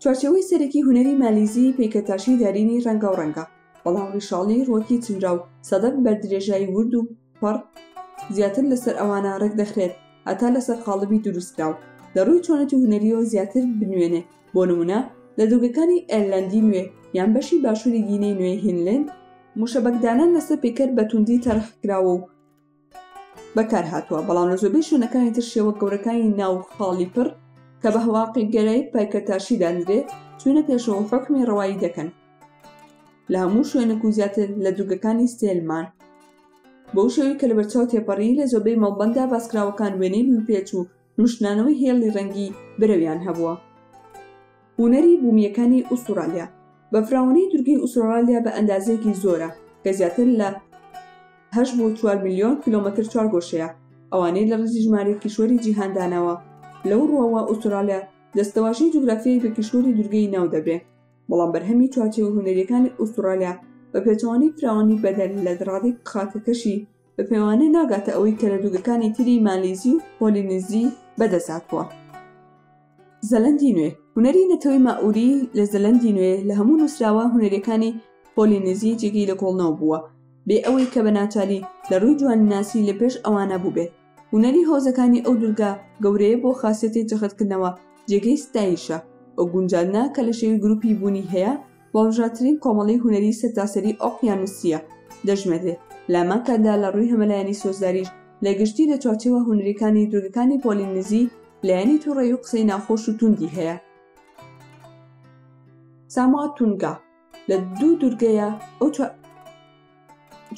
چوارچێوەی سەرەکی هونەری مالیزی پیکەتاشی دارینی ڕەنگاوڕەنگە، بەڵام ڕیشاڵی ڕووەکی چنرا و سەدەف بە درێژایی ورد و پڕ زیاتر لەسەر ئەوانە ڕێکدەخرێت هەتا لەسەر قاڵبی دروستکراو لە ڕووی چۆنێتی هونەرییەوە زیاتر بنوێنێ، بۆ نموونە لە دوورگەکانی ئێرلەندی نوێ یان بەشی باشووری گینەی نوێی هینلێند، موشەبەکدانان لەسەر پەیکەر بە توندی تەرخکراوە و بەکار هاتووە بەڵام لە زۆبەی شوێنەکانی تر شێوە گەورەکانی ناو خاڵی پڕ کە بە هەواقی گەرای پایکەتاشی دادرێت چوونە پێشەوە حکمی ڕەوایی دەکەن لە هەموو شوێنک و زیاتر لە دوگەکانی سێلمان بەو شێوی کە لە بەرچاو تێپەڕی لە زۆبەی مەڵبەندا باسکراوەکان وێنەی پێچ و نوشتنانەوەی هێڵی ڕەنگی برەویان هەبووە. هونەری بومییەکانی ئوستورالیا بە فراوانی دورگەی ئوسترالیا بە ئەندازەیەکی زۆرە کە زیاتر لە هەشت بۆ چوار ملیۆن کیلۆمەتر چوارگۆشەیە، ئەوانەی لە ڕیزی ژمارەی کیشوەری جیهان داناوە، لەو ڕووەوە ئوسترالیا دەستەواژەی جوگرافیای بە کیشوەری دورگەیی ناو دەبرێ، بەڵام بەرهەمی چوارچێوە هونەرییەکانی ئوسترالیا بە پێچەوانەی فراوانی بەدەر لە ڕادەی خاکەکەشی بە پێوانەی ناگاتە ئەوەی کە لە دوگەکانی تری مالیزی و پۆلینزی بەدەساتوە زەلەندی نوێ هوەری نەتەوەی ماوری لە زەلەندی نوێ لە هەموو نووسراوە هوەرەکانی پۆلینزی جێگەی لە کۆڵنەوە بووە بێ ئەوەی کە بە ناچاری لە ڕووی جوانناسی لە پێش ئەوانە بووبێت هوەری هۆزەکانی ئەو دوورگە گەورەیە بۆ خاصەتی جەختکردنەوە جێگەی ستایشە ئەو گونجانە کە لە شێوی گروپی بوونی هەیە بەوژاترین کۆمەڵی هونەری سەرتاسەری ئۆقیانوسیە دەژمێرێت لامانکاندا لە ڕووی هەمەلایەنی سۆزداریش لە گشتی لە چوارچەوە هونریەکانی دوورگەکانی پۆلینزی لایەنی تووڕەی و قسەی ناخۆش و توندی هەیە ساما تونگا لە دوو دوورگەیە ئەو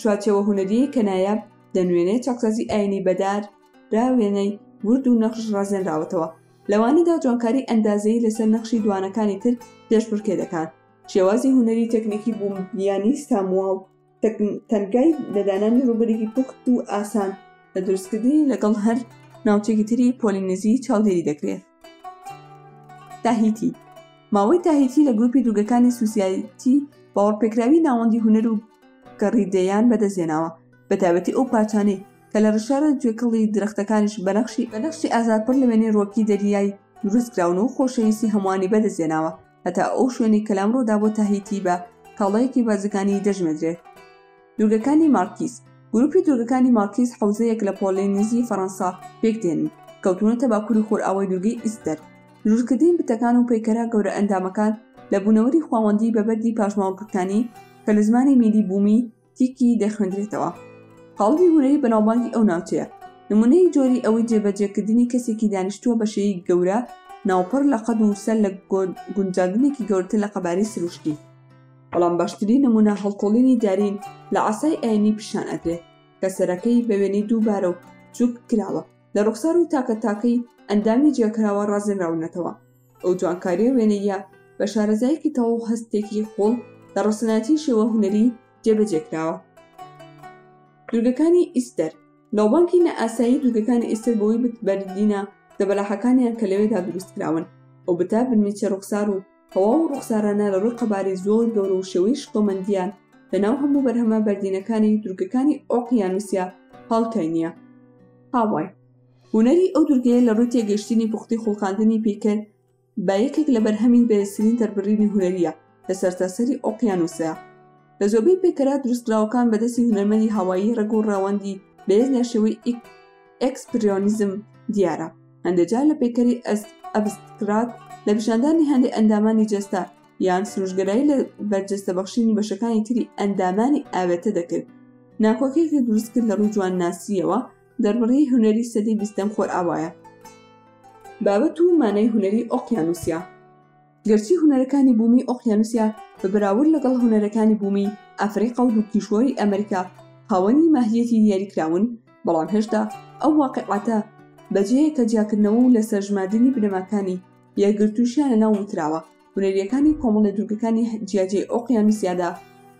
چوارچەوە هونەری کەنایە دەنوێنێ چاکسازی ئاینی بەدار را وێنەی ورد و نەخش ڕازێنراوەتەوە لەوانەدا جوانکاری ئەندازەیی لەسەر نەخشی دوانەکانی تر پێشبڕکێ دەکات، شێوازی هونەری تەکنیکی بووم بیانی ساموئەڵ تەنگای لە دانانی ڕووبەرێکی پوخت و ئاسان لە دروستکردنی لەگەڵ هەر ناوچەیەکی تری پۆلینێزی چاودێری دەکرێت. تاهیتی ماوەی تاهیتی لە گروپی دوورگەکانی سوسیایەتی باوەڕپێکراوی ناوەندی هونەر و گەڕیدەیان بەدەستێناوە بەتابەتی ئەو پارچانەی کە لە ڕشارە توێکڵی درەختەکانیش بەنەخشی بەنەخشی ئازاد پڕ لە وێنەی ڕوەکی دەریای دروست کراون و خۆشەویستی هەمووانی بەدەستێناوە هەتا ئەو شوێنی کە لەمڕۆدا بۆ تاهیتی بە تاڵەیەکی بازرگانی دەژمێدرێت دوورگەکانی مارکیز گروپی دوورگەکانی مارکیز حوزەیەک لە پۆلێنیزی فەڕەنسا پێکدێنن کەوتونەتە باکووری خۆرئاوای دوورگەی ئیستەر دروستکردنی بتەکان و پەیکەرە گەورە ئەندامەکان لە بوونەوەری خواوەندی بە بەردی پاشماوە گرتانی کە لە زمانی میدی بوومی تیکی دەخوێندرێتەوە قاڵبی هونەری بەناوبانگی ئەو ناوچەیە نمونەی جۆری ئەوەی جێبەجێکردنی کەسێکی دانیشتووە بە شێی گەورە ناوپڕ لە قەد و سەر لە گونجاندنێکی گەورتر لە قەبارەی سروشتی بەڵام باشترین نمونە هەڵکۆڵینی دارین لە ئاسای ئاینی پیشان ئەدرێ کە سەرەکەی بە وێنەی دووبارە و جوک کراوە لە ڕوخسار و تاکە تاکەی ئەندامی جیاکراوە ڕازێنراونەتەوە ئەو جوانکاریە وێنەییە بە شارەزایەکی تەواو هەستێکی خۆڵ لە ڕسناتی شێوە هوەری جێبەجێکراوە دوورگەکانی ئیستەر ناوبانکی نە ئاسایی دوورگەکانی ئیستەر بۆی بەردینە دەبەلاحەکانیان کە لەوێدا دروستکراون ئەو بتە بنمیچە ڕوخسار و هەواو و ڕوخسارانە لە ڕووی قەباری زۆر گەور و شێوەی شکۆمەندیان لەناو هەموو بەرهەمە بەردینەکانی دوورگەکانی ئۆقییانوسیا هاوتای نییە هاوای هونەری ئەو دورگەیە لە ڕووی تێگەیشتنی پوختی خوڵقاندنی پیکەر بە یەکێک لە بەرهەمی بەرزترین دەربڕینی هونەرییە لە سەرتاسەری ئۆقیانووسەیا لە زۆربەی پێکەرە دروستکراوەکان بەدەستی هونەرمەندی هاوایی ڕەگ و ڕەوەندی بەهێز لە شێوەی ئەکسپریۆنیزم دیارە هەندێجار لە پێکەری ئەست ئەبستکرات لە پیشاندانی هەندێک ئەندامانی جەستە یان سروشگەرایی لە بەرجەستە بەخشینی بەشەکانی تری ئەندامانی ئاوێتە دەکرد ناکۆکێکی دروستکرد لە ڕووی جوان ناسییەوە دەربڕیی هونەری سەدەی بیستەم خۆرئاوایە. بابەت و مانای هونەری ئۆقیانوسیا گەرچی هونەرەکانی بوومی ئۆقیانوسیا بە بەراورد لەگەڵ هونەرەکانی بوومی ئەفریقا و دوو کیشوەری ئەمریکا خاوەنی ماهیەتی دیاریکراون بەڵام هێشتا ئەو واقعاتە بەجێیە کە جیاکردنەوە و لەسەر ژماردنی بنەماکانی یەکگرتووشیان لە ناو وتراوە هونەریەکانی کۆمەڵە دوورگەکانی جیاجێی ئۆقیانوسیادا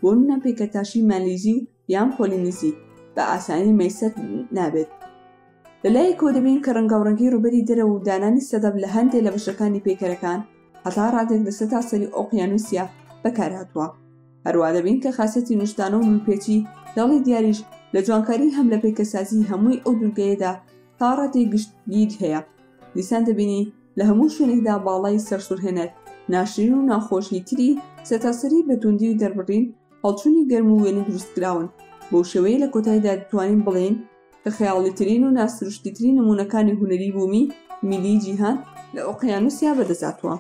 بۆ نمونە پەیکەرتاشی مالیزی و یان پۆلینیزی بە ئاسانی مەیسەر نابێت لە لایەکەوە دەبین کە ڕەنگاوڕەنگی ڕوبەری دەرەوە و دانانی سەدەب لە هەندێک لە بەشەکانی پەیکەرەکان هەتا ڕادێک لە سەتاسەری ئۆقیانوسیا بەکارهاتووە هەروە دەبین کە خاصەتی نوشتانە و نولپێچی دەڵی دیاریش لە جوانکاری هەم لە پێکەسازی هەمووی ئەو دوورگەیەدا تا ڕادێک گشتگیر هەیە دیسان دەبینی لە هەموو شوێنێکدا باڵای سەرسوورهێنەر ناشرین و ناخۆشی تری سەتاسەری بە توندی و دەربڕین هەڵچونی گەرم و وێنە دروستکراون بەو شێوەیە لە کۆتایدا دەتوانین بڵێین کە خەیاڵیترین و ناسروشتیترین نمونونەکانی هونەری بوومی میلی جیهان لە ئۆقیانوسیا بەدەزاتوە.